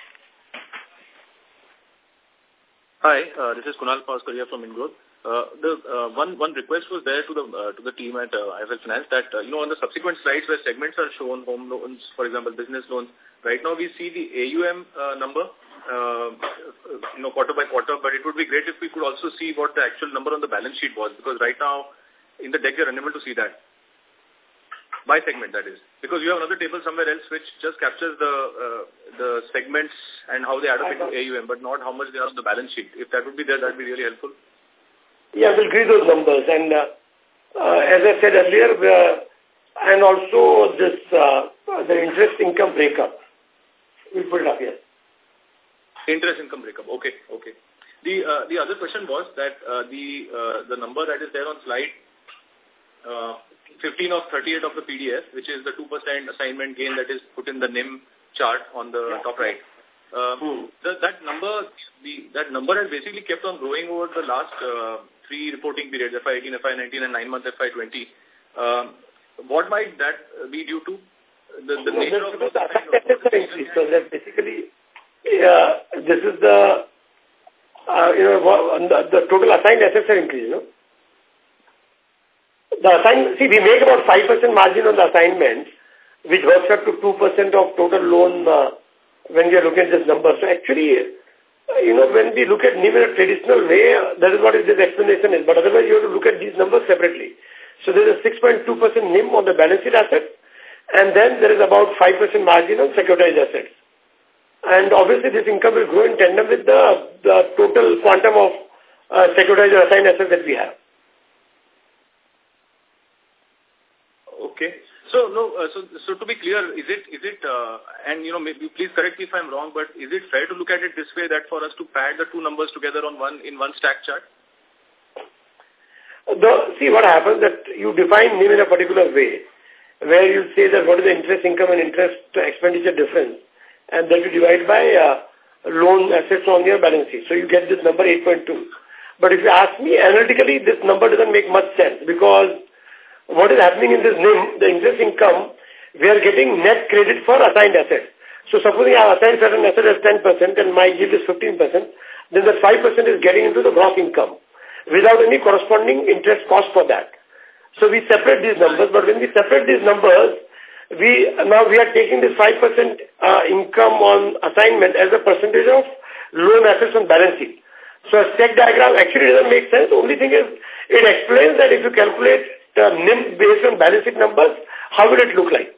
Hi, uh, this is Kunal Paskar here from InGrowth. Uh, the uh, one one request was there to the uh, to the team at uh, IIFL Finance that uh, you know on the subsequent slides where segments are shown, home loans, for example, business loans. Right now we see the AUM uh, number, uh, you know, quarter by quarter. But it would be great if we could also see what the actual number on the balance sheet was, because right now in the deck you're unable to see that by segment that is. Because you have another table somewhere else which just captures the uh, the segments and how they add up into AUM but not how much they are on the balance sheet. If that would be there that would be really helpful. Yeah we'll agree those numbers. And uh, uh, as I said earlier uh, and also this uh, the interest income breakup. We'll put it up here. Interest income breakup. Okay okay. The uh, the other question was that uh, the uh, the number that is there on slide uh, 15 of 38 of the PDF, which is the 2% assignment gain that is put in the NIM chart on the yeah. top right. Uh, hmm. the, that number the, that number has basically kept on growing over the last uh, three reporting periods, FY18, FY19 and 9 months FY20. Um, what might that be due to? The, the no, nature of the increase. So that basically, yeah, this is the, uh, you know, the, the total assigned assets have increased, you know. The assign, see, we make about 5% margin on the assignment, which works up to 2% of total loan uh, when we are looking at this number. So actually, you know, when we look at NIM in a traditional way, uh, that is what this explanation is. But otherwise, you have to look at these numbers separately. So there is a 6.2% NIM on the balance sheet assets, and then there is about 5% margin on securitized assets. And obviously, this income will grow in tandem with the, the total quantum of uh, securitized assigned assets that we have. Okay. So, no, uh, so, so to be clear, is it, is it, uh, and you know, maybe please correct me if I'm wrong, but is it fair to look at it this way that for us to pad the two numbers together on one, in one stack chart? The, see what happens that you define NIM in a particular way where you say that what is the interest income and interest expenditure difference, and then you divide by uh, loan assets on your balance sheet. So you get this number 8.2. But if you ask me, analytically, this number doesn't make much sense because what is happening in this NIM, the interest income, we are getting net credit for assigned assets. So supposing I assigned certain asset as 10% and my yield is 15%, then the 5% is getting into the gross income without any corresponding interest cost for that. So we separate these numbers, but when we separate these numbers, we now we are taking this 5% uh, income on assignment as a percentage of loan assets on balance sheet. So a stack diagram actually doesn't make sense. Only thing is it explains that if you calculate the NIM based on balance sheet numbers, how will it look like?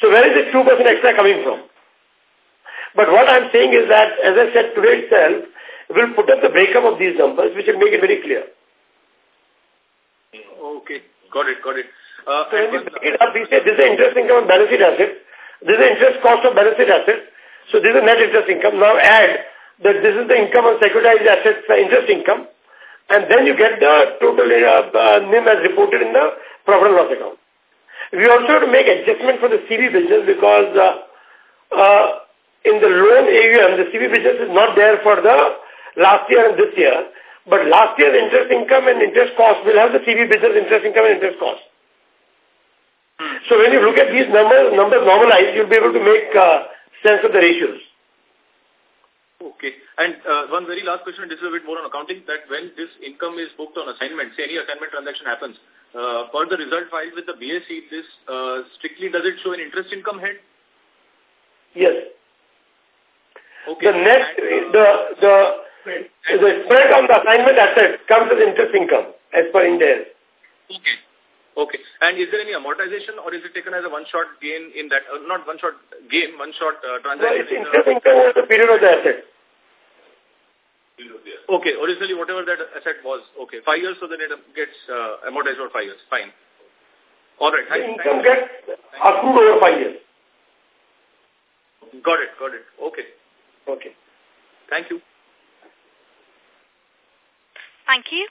So where is the 2% extra coming from? But what I'm saying is that, as I said today itself, we'll put up the breakup of these numbers, which will make it very clear. Okay, got it, got it. Uh, so when we break it up, we say this is interest income on balance sheet asset, this is interest cost of balance sheet asset, so this is net interest income. Now add that this is the income on securitized assets, the interest income, and then you get the total uh, uh, NIM as reported in the profit and loss account. We also have to make adjustment for the CV business because uh, uh, in the loan AUM, the CV business is not there for the last year and this year. But last year's interest income and interest cost will have the CV business interest income and interest cost. So when you look at these numbers, numbers normalized, you'll be able to make uh, sense of the ratios. Okay. And uh, one very last question, this is a bit more on accounting, that when this income is booked on assignment, say any assignment transaction happens, uh, for the result filed with the BSE, this uh, strictly does it show an interest income head? Yes. Okay. The net, and, the, the, the spread on the assignment asset comes as interest income as per Ind. Okay. Okay. And is there any amortization or is it taken as a one-shot gain in that, uh, not one-shot gain, one-shot uh, transaction? No, it's interest income over the period of the asset. Okay, originally whatever that asset was, okay, five years, so then it gets uh, amortized over five years, fine. All right. The income gets accrued over five years. Got it, got it. Okay. Okay. Thank you. Thank you.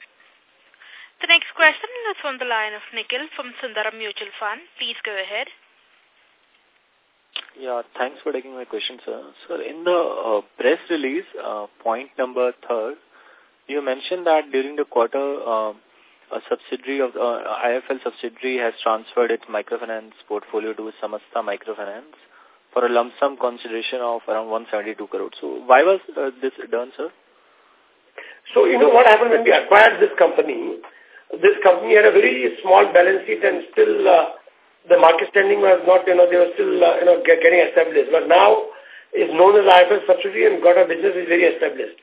The next question is from the line of Nikhil from Sundaram Mutual Fund. Please go ahead. Yeah, thanks for taking my question, sir. Sir, in the uh, press release, uh, point number third, you mentioned that during the quarter, uh, a subsidiary of uh, IIFL subsidiary has transferred its microfinance portfolio to Samasta Microfinance for a lump sum consideration of around 172 crores. So why was uh, this done, sir? So, you know what happened when we acquired this company? This company had a very small balance sheet and still uh, the market standing was not, you know, they were still, uh, you know, get, getting established. But now is known as IIFL subsidiary and got a business is very established.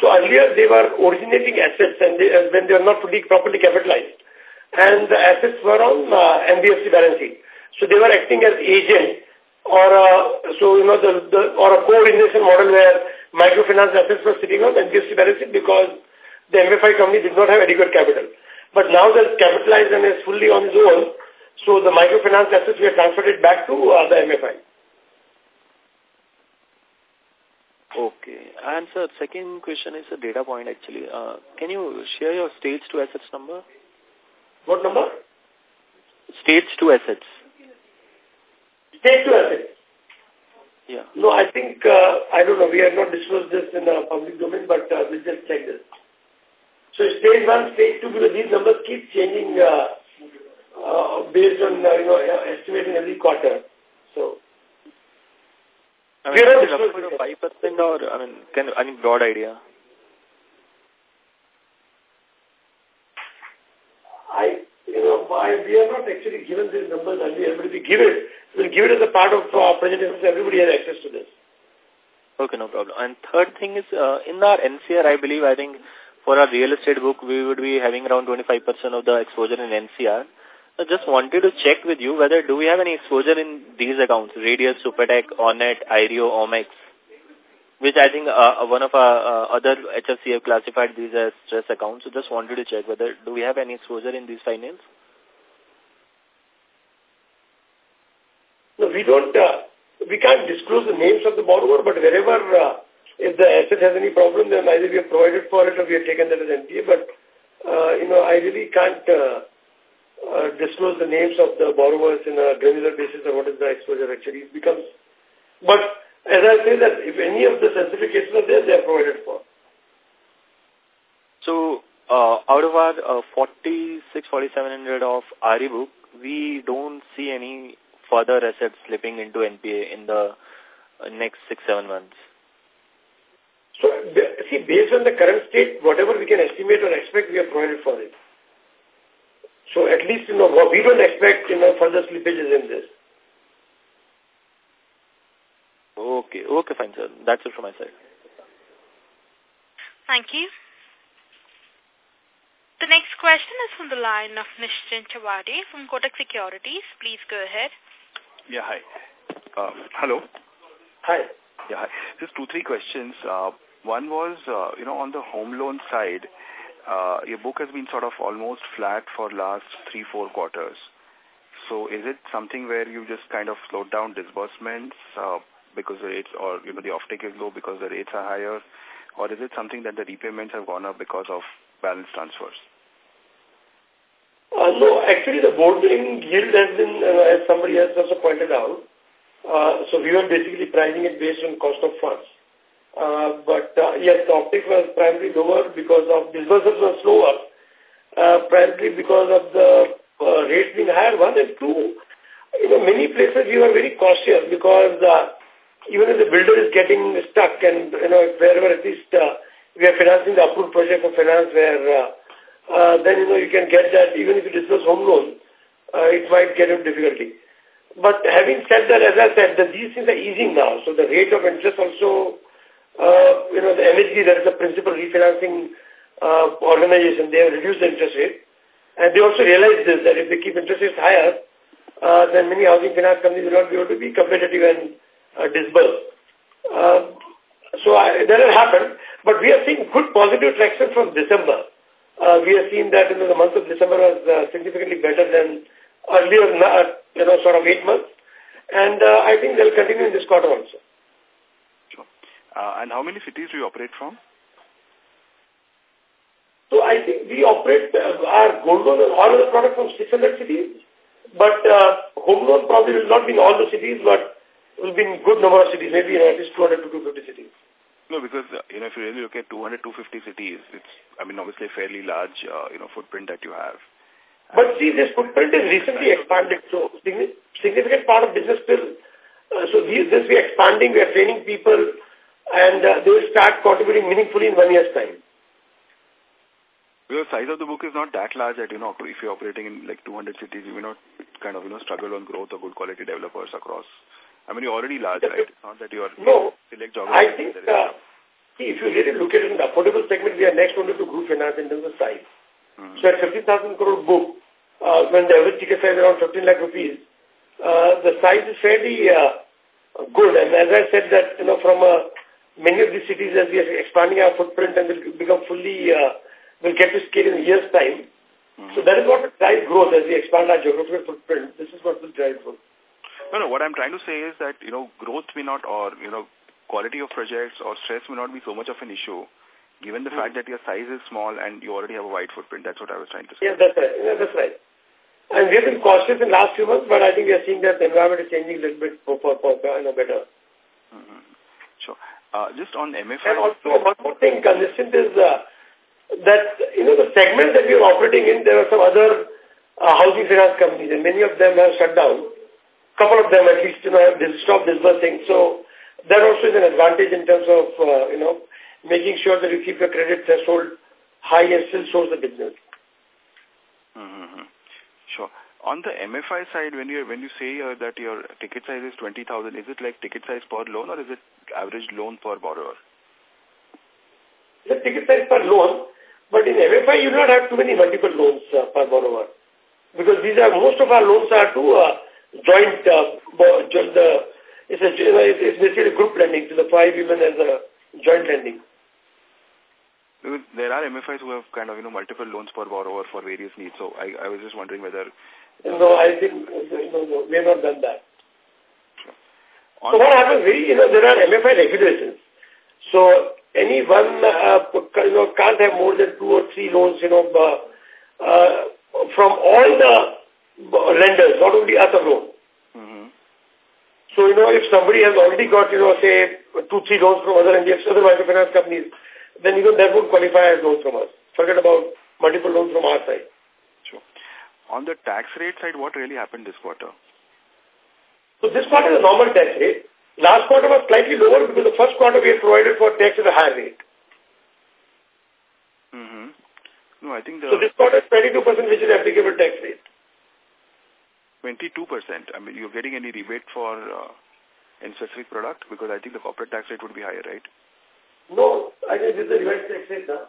So earlier they were originating assets and they, uh, when they were not fully properly capitalized. And the assets were on uh, NBFC balance sheet. So they were acting as agent or uh, so you know the, the or a co-origination model where microfinance assets were sitting on NBFC balance sheet because the MFI company did not have adequate capital. But now that it's capitalized and is fully on its own, so the microfinance assets, we have transferred it back to uh, the MFI. Okay. And sir, second question is a data point actually. Uh, can you share your stage 2 assets number? What number? Stage 2 assets. Stage 2 assets? Yeah. No, I think, uh, I don't know, we have not disclosed this in the public domain, but uh, we'll just check this. So stage 1, stage 2, because these numbers keep changing uh, uh, based on, uh, you know, estimating every quarter. So, I mean, is it 5% or, I mean, can, any broad idea? I, you know, I, we have not actually given these numbers earlier, but if we give it, we'll give it as a part of our presentation so everybody has access to this. Okay, no problem. And third thing is, uh, in our NCR, I believe, I think, for our real estate book, we would be having around 25% of the exposure in NCR. I just wanted to check with you whether do we have any exposure in these accounts, Radius, Supertech, Ornet, IREO, Omaxe, which I think uh, one of our uh, other HFC have classified these as stress accounts. So just wanted to check whether do we have any exposure in these finance? No, we don't, uh, we can't disclose the names of the borrower, but wherever, uh, if the asset has any problem, then either we have provided for it or we have taken that as NPA, but, uh, you know, I really can't, uh, uh, disclose the names of the borrowers in a granular basis or what is the exposure actually. Becomes, but as I say that if any of the sensitive cases are there, they are provided for. So, uh, out of our uh, 46, 4700 of RE book, we don't see any further assets slipping into NPA in the uh, next six, seven months. So, see, based on the current state, whatever we can estimate or expect, we have provided for it. So, at least, you know, we don't expect, you know, further slippages in this. Okay, okay, fine, sir. That's it from my side. Thank you. The next question is from the line of Nischint Chawathe from Kotak Securities. Please go ahead. Yeah, hi. Uh, hello. Hi. Yeah, hi. Just two, three questions. Uh, one was, uh, you know, on the home loan side, uh, your book has been sort of almost flat for last three, four quarters. So is it something where you just kind of slowed down disbursements uh, because the rates or, you know, the offtake is low because the rates are higher? Or is it something that the repayments have gone up because of balance transfers? Uh, no, actually the borrowing yield has been, uh, as somebody else also pointed out, uh, so we were basically pricing it based on cost of funds. Uh, but uh, yes, the optic was primarily lower because of disbursements were slower, uh, primarily because of the uh, rates being higher. One and two, you know, many places we were very cautious because uh, even if the builder is getting stuck and, you know, wherever at least uh, we are financing the approved project for finance where uh, uh, then, you know, you can get that even if is just home loan, uh, it might get into difficulty. But having said that, as I said, that these things are easing now. So the rate of interest also uh, you know, the NHB, that is the principal refinancing uh, organization, they have reduced the interest rate. And they also realize this, that if they keep interest rates higher, uh, then many housing finance companies will not be able to be competitive and uh, disburse. Uh, so I, that has happened. But we are seeing good positive traction from December. Uh, we have seen that in the month of December was uh, significantly better than earlier, uh, you know, sort of eight months. And uh, I think they'll continue in this quarter also. Uh, and how many cities do you operate from? So I think we operate uh, our gold loan and all other products from 600 cities. But uh, home loan probably will not be in all the cities, but will be in good number of cities, maybe know, at least 200 to 250 cities. No, because, uh, you know, if you really look at 200, 250 cities, it's, I mean, obviously a fairly large, uh, you know, footprint that you have. But see, this footprint is recently expanded, so significant part of business still, uh, so these, this we are expanding, we are training people, and uh, they will start contributing meaningfully in one year's time. The size of the book is not that large that, you know, if you're operating in like 200 cities, you may not kind of, you know, struggle on growth or good quality developers across. I mean, you're already large, right? It's not that you're no, select I think, uh, see, if you really look at it in the affordable segment, we are next only to group finance in terms of size. Mm -hmm. So at 50,000 crore book, uh, when the average ticket size is around 15 lakh rupees, uh, the size is fairly uh, good. And as I said that, you know, from a many of these cities as we are expanding our footprint and will become fully, uh, will get to scale in a year's time. Mm -hmm. So that is what will drive growth as we expand our geographical footprint. This is what will drive growth. No, no, what I'm trying to say is that, you know, growth may not, or, you know, quality of projects or stress may not be so much of an issue, given the mm -hmm. fact that your size is small and you already have a wide footprint. That's what I was trying to say. Yeah, that's right. Yeah, that's right. And we have been cautious in the last few months, but I think we are seeing that the environment is changing a little bit for, for, for you know, better. Mm -hmm. Sure. Uh, just on MFI. And also one more thing consistent is uh, that, you know, the segment that we are operating in, there are some other uh, housing finance companies and many of them have shut down. couple of them at least, you know, have stopped disbursing. So that also is an advantage in terms of, uh, you know, making sure that you keep your credit threshold high and still source the business. Mm -hmm. On the MFI side, when you when you say uh, that your ticket size is 20,000, is it like ticket size per loan or is it average loan per borrower? The ticket size per loan, but in MFI you do not have too many multiple loans uh, per borrower. Because these are, most of our loans are to uh, joint, uh, joint uh, it's, a, it's basically group lending to the five women as a joint lending. There are MFIs who have kind of, you know, multiple loans per borrower for various needs. So I, I was just wondering whether... No, I think, no, no, we have not done that. So what happens, very, you know, there are MFI regulations. So any one, uh, you know, can't have more than two or three loans, you know, uh, uh, from all the lenders, not only us alone. Mm -hmm. So, you know, if somebody has already got, you know, say, two, three loans from other NBFCs, other microfinance companies, then, you know, that would qualify as loans from us. Forget about multiple loans from our side. On the tax rate side, what really happened this quarter? So this quarter is a normal tax rate. Last quarter was slightly lower because the first quarter we had provided for tax at a higher rate. Mm -hmm. No, I think the... So this quarter is 22% which is applicable tax rate. 22%. I mean, you're getting any rebate for uh, any specific product? Because I think the corporate tax rate would be higher, right? No, I think this is the revised tax rate now.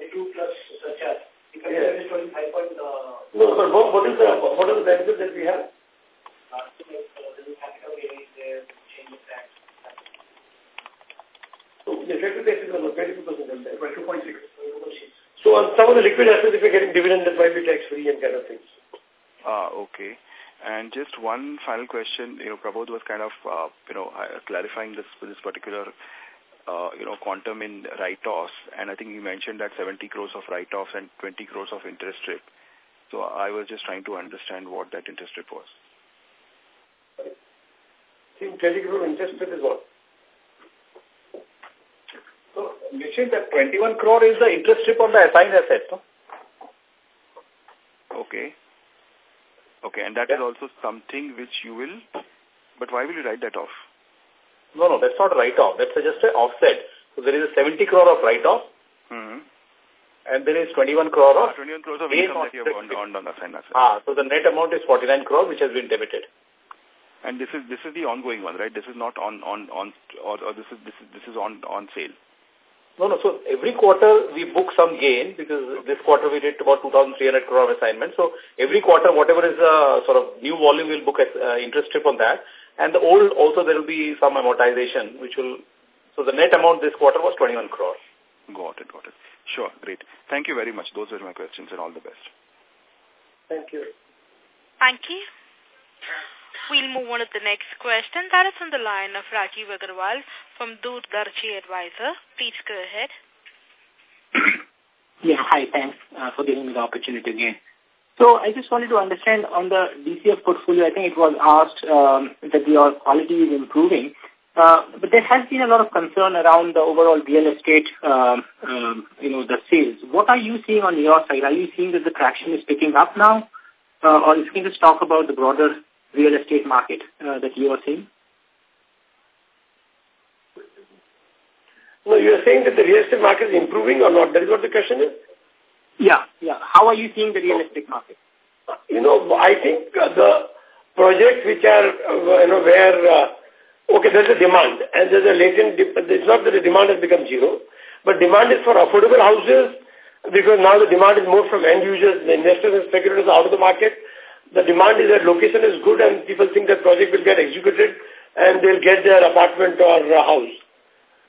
It has been exemption some of 22 plus surcharge. Yeah. 25 point, uh, no, but what, what is the what are the benefits that we have? Uh, so the effective tax is about 22%, 22.6. So on some of the liquid assets, if you're getting dividend, that might be tax-free and kind of things. Ah, okay. And just one final question, you know, Prabodh was kind of, uh, you know, uh, clarifying this this particular, uh, Uh, you know, quantum in write-offs, and I think you mentioned that 70 crores of write-offs and 20 crores of interest strip. So I was just trying to understand what that interest strip was. See, 20 crore interest strip is what? So, Nischint, that 21 crore is the interest strip on the assigned assets, no? Okay. Okay, and that yeah. is also something which you will, but why will you write that off? No, no, that's not a write-off. That's just an offset. So there is a 70 crore of write-off, mm -hmm. and there is 21 crore of... Ah, 21 crores of income that you have earned on, on the assigned. Ah, so the net amount is 49 crore, which has been debited. And this is this is the ongoing one, right? This is not on on on or, or this is this is this is on on sale. No, no. So every quarter we book some gain because this quarter we did about 2,300 crore of assignment. So every quarter, whatever is a sort of new volume, we'll book uh, interest strip on that. And the old also there will be some amortization, which will. So the net amount this quarter was 21 crore. Got it, got it. Sure, great. Thank you very much. Those were my questions, and all the best. Thank you. Thank you. We'll move on to the next question. That is on the line of Rajiv Agarwal from Doordarshi Advisor. Please go ahead. yeah, hi. Thanks uh, for giving me the opportunity again. So I just wanted to understand on the DCF portfolio, I think it was asked um, that your quality is improving. Uh, but there has been a lot of concern around the overall real estate, um, um, you know, the sales. What are you seeing on your side? Are you seeing that the traction is picking up now? Uh, or if you can just talk about the broader real estate market uh, that you are seeing? No, you are saying that the real estate market is improving or not? That is what the question is? Yeah, yeah. How are you seeing the real estate market? You know, I think uh, the projects which are, uh, you know, where, uh, okay, there's a demand and there's a latent, it's not that the demand has become zero, but demand is for affordable houses because now the demand is more from end users, the investors and speculators out of the market the demand is that location is good and people think that project will get executed and they'll get their apartment or house.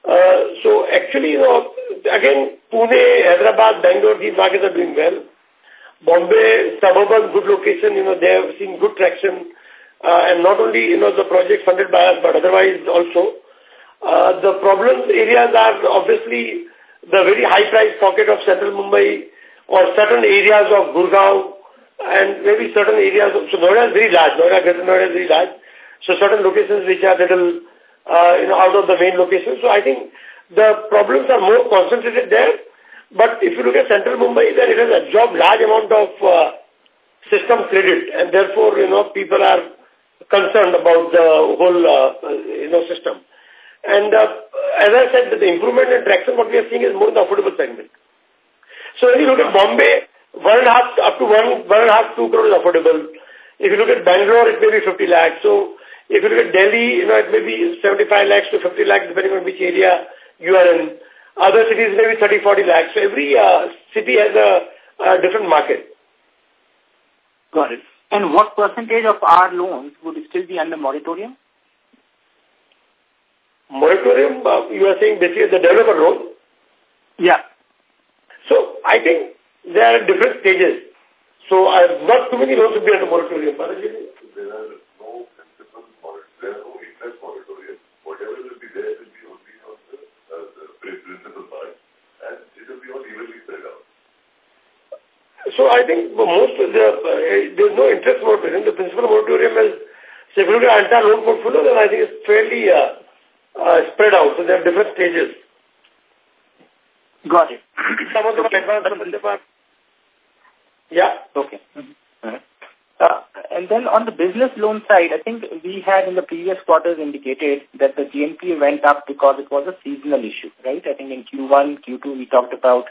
Uh, so actually, you know, again, Pune, Hyderabad, Bangalore, these markets are doing well. Bombay, suburban, good location, you know, they have seen good traction. Uh, and not only, you know, the project funded by us, but otherwise also. Uh, the problem areas are obviously the very high price pocket of central Mumbai or certain areas of Gurgaon, and maybe certain areas, so Noida is very large, Noida, Noida is very large, so certain locations which are little, uh, you know, out of the main locations. So I think the problems are more concentrated there, but if you look at central Mumbai, then it has absorbed large amount of uh, system credit, and therefore, you know, people are concerned about the whole, uh, you know, system. And uh, as I said, the improvement in traction, what we are seeing is more in the affordable segment. So when you look at Bombay, one and a half up to one, one and a half, two crore is affordable. If you look at Bangalore, it may be 50 lakhs. So if you look at Delhi, you know, it may be 75 lakhs to 50 lakhs, depending on which area you are in. Other cities may be 30, 40 lakhs. So every uh, city has a, a different market. Got it. And what percentage of our loans would still be under moratorium? Moratorium, uh, you are saying basically the developer loan? Yeah. So I think there are different stages. So I have not too many loans to be under moratorium. There are no principal there are no interest moratorium. Whatever will be there will be only on the, uh, the principal part. And it will be all evenly spread so I think most of the, uh, there's no interest moratorium. The principal moratorium is, so if you look at entire loan portfolio, then I think it's fairly uh, uh, spread out. So there are different stages. Got it. Some of them are advanced, some of them are... Yeah. Okay. Mm -hmm. Uh, and then on the business loan side, I think we had in the previous quarters indicated that the GNP went up because it was a seasonal issue, right? I think in Q1, Q2, we talked about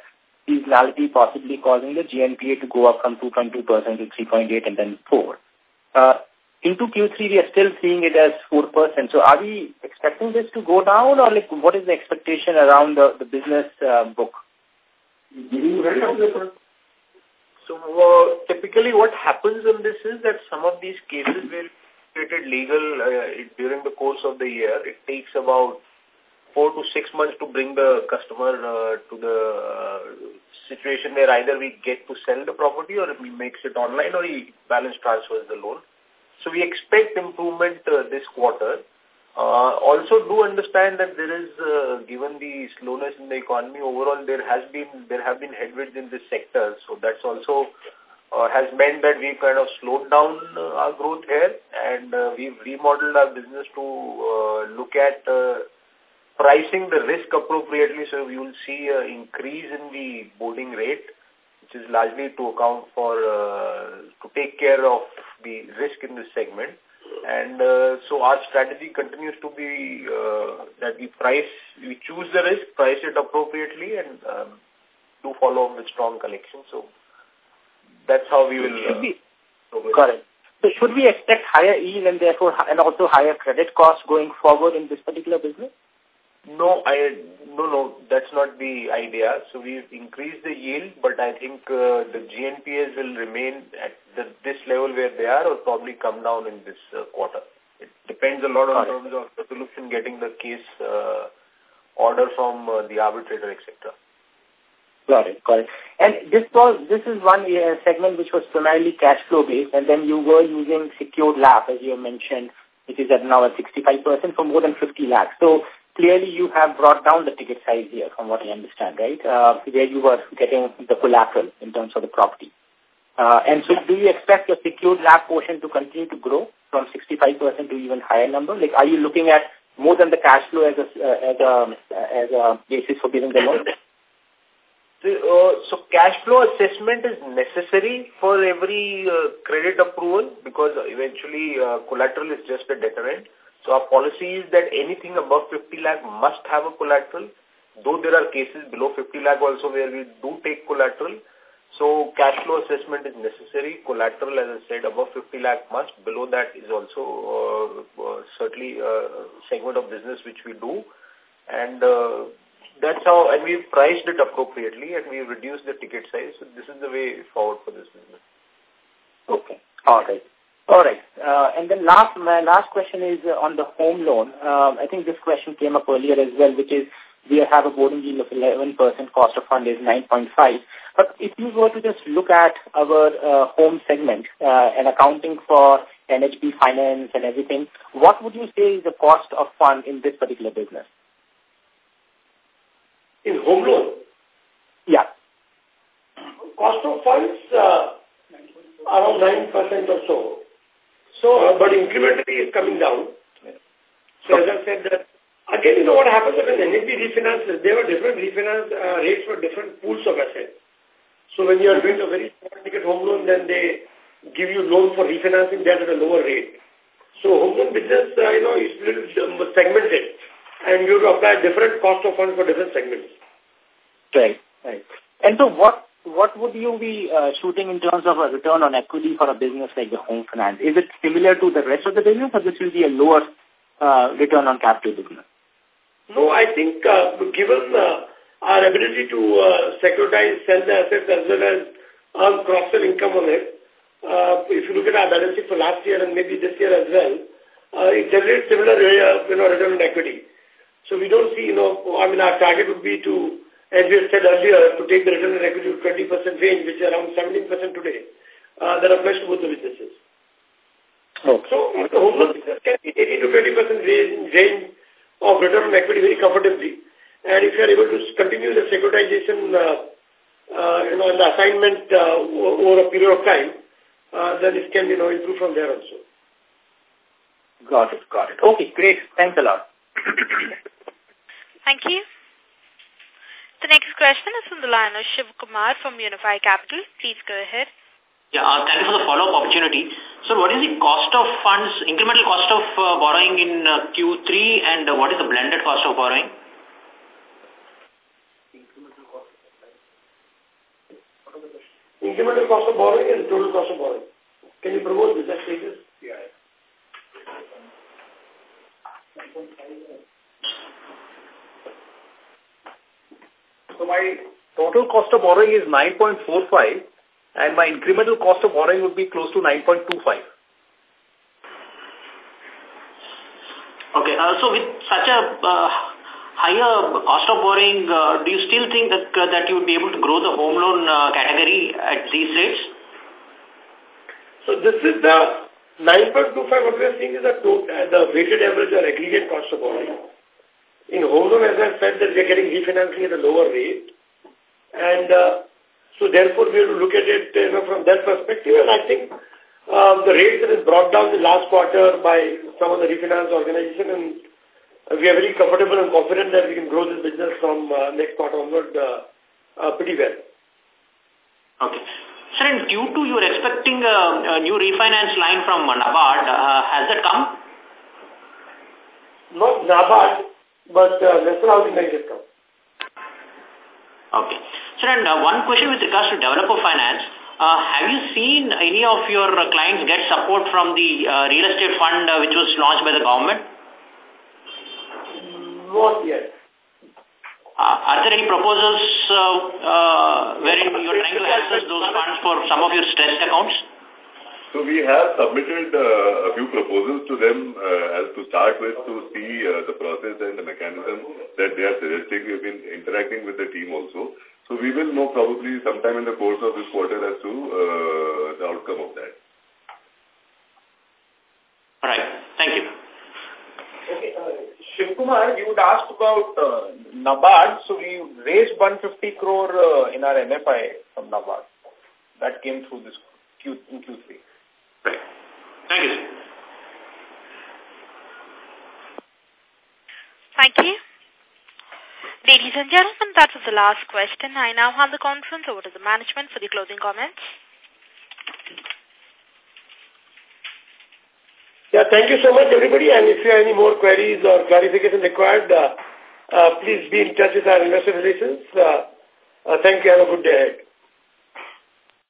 seasonality possibly causing the GNPA to go up from 2.2% to 3.8 and then 4. Uh, into Q3, we are still seeing it as 4%. So are we expecting this to go down or like what is the expectation around the, the business uh, book? So uh, typically what happens in this is that some of these cases will created legal uh, during the course of the year. It takes about four to six months to bring the customer uh, to the uh, situation where either we get to sell the property or he makes it online or he balance transfers the loan. So we expect improvement uh, this quarter. Uh, also do understand that there is, uh, given the slowness in the economy overall, there has been, there have been headwinds in this sector. So that's also uh, has meant that we kind of slowed down uh, our growth here and uh, we've remodeled our business to uh, look at uh, pricing the risk appropriately. So we will see an increase in the boarding rate, which is largely to account for, uh, to take care of the risk in this segment. And uh, so our strategy continues to be uh, that we price, we choose the risk, price it appropriately, and um, do follow up with strong collection. So that's how we will. Uh, be, correct. So should we expect higher yield and therefore and also higher credit costs going forward in this particular business? No, I no no that's not the idea. So we've increased the yield, but I think uh, the GNPAs will remain at the, this level where they are, or probably come down in this uh, quarter. It depends a lot on terms of resolution, getting the case uh, order from uh, the arbitrator, etc. Got it, got it. And this was this is one uh, segment which was primarily cash flow based, and then you were using secured LAP as you mentioned, which is at now at 65% for more than 50 lakhs. So clearly you have brought down the ticket size here from what I understand, right? Uh, where you were getting the collateral in terms of the property. Uh, and so do you expect your secured LAP portion to continue to grow from 65% to even higher number? Like, are you looking at more than the cash flow as a, uh, as a, as a basis for giving the loan? So, uh, so cash flow assessment is necessary for every uh, credit approval because eventually uh, collateral is just a deterrent. So our policy is that anything above 50 lakh must have a collateral, though there are cases below 50 lakh also where we do take collateral. So cash flow assessment is necessary. Collateral, as I said, above 50 lakh must. Below that is also uh, uh, certainly a segment of business which we do. And uh, that's how, and we've priced it appropriately and we've reduced the ticket size. So this is the way forward for this business. Okay. All right. All right. Uh, and then last, my last question is uh, on the home loan. Um, I think this question came up earlier as well, which is we have a boarding yield of 11%, cost of fund is 9.5. But if you were to just look at our uh, home segment uh, and accounting for NHB finance and everything, what would you say is the cost of fund in this particular business? In home loan? Yeah. Cost of funds uh, around 9% or so. So, uh, but incrementally is coming down. So as I said that, again, you know what happens when NHB refinances, there were different refinance uh, rates for different pools of assets. So when you are doing a very small ticket home loan, then they give you loan for refinancing that at a lower rate. So home loan business, uh, you know, is little um, segmented and you apply different cost of funds for different segments. Right, right. And so what what would you be uh, shooting in terms of a return on equity for a business like the home finance? Is it similar to the rest of the business or this will be a lower uh, return on capital business? No, I think uh, given uh, our ability to uh, securitize, sell the assets as well as earn cross-sell income on it, uh, if you look at our balance sheet for last year and maybe this year as well, it generates similar you know, return on equity. So we don't see, you know, I mean, our target would be to as we said earlier, to take the return on equity to 20% range, which is around 17% today, uh, that applies to both the businesses. Okay. So, the home loan business can be 80 to 20% range, range of return on equity very comfortably. And if you are able to continue the securitization uh, uh, you know, in the assignment uh, over a period of time, uh, then it can, you know, improve from there also. Got it, got it. Okay, great. Thanks a lot. Thank you. The next question is from the line of Shiv Kumar from Unifi Capital. Please go ahead. Yeah, uh, thank you for the follow-up opportunity. So what is the cost of funds, incremental cost of uh, borrowing in uh, Q3 and uh, what is the blended cost of borrowing? Incremental cost of borrowing and total cost of borrowing. Can you propose business status? Yeah. So my total cost of borrowing is 9.45 and my incremental cost of borrowing would be close to 9.25. Okay, uh, so with such a uh, higher cost of borrowing, uh, do you still think that uh, that you would be able to grow the home loan uh, category at these rates? So this is the 9.25 what we are seeing is the, total, uh, the weighted average or aggregate cost of borrowing. In home loan, as I said, that we are getting refinancing at a lower rate. And uh, so therefore, we have to look at it you know, from that perspective. And I think uh, the rate that is brought down the last quarter by some of the refinance organization and we are very comfortable and confident that we can grow this business from uh, next quarter onward uh, uh, pretty well. Okay. Sir, in Q2, you are expecting a, a new refinance line from NABARD. Uh, has that come? Not NABARD, but uh, Bank has come. Okay. Sir, and uh, one question with regards to developer finance. Uh, have you seen any of your clients get support from the uh, real estate fund uh, which was launched by the government? Not yet. Uh, are there any proposals uh, uh, wherein you are trying to access those funds for some of your stressed accounts? So we have submitted uh, a few proposals to them uh, as to start with to see uh, the process and the mechanism that they are suggesting. We've been interacting with the team also. So we will know probably sometime in the course of this quarter as to uh, the outcome of that. All right. Thank you. Okay. Uh, Shivkumar, you would asked about uh, NABARD. So we raised 150 crore uh, in our MFI from NABARD. That came through this Q in Q3. Right. Thank you. Thank you. Ladies and gentlemen, that was the last question. I now hand the conference over to the management for the closing comments. Yeah, thank you so much, everybody. And if you have any more queries or clarification required, uh, uh, please be in touch with our investor relations. Uh, uh, thank you. Have a good day ahead.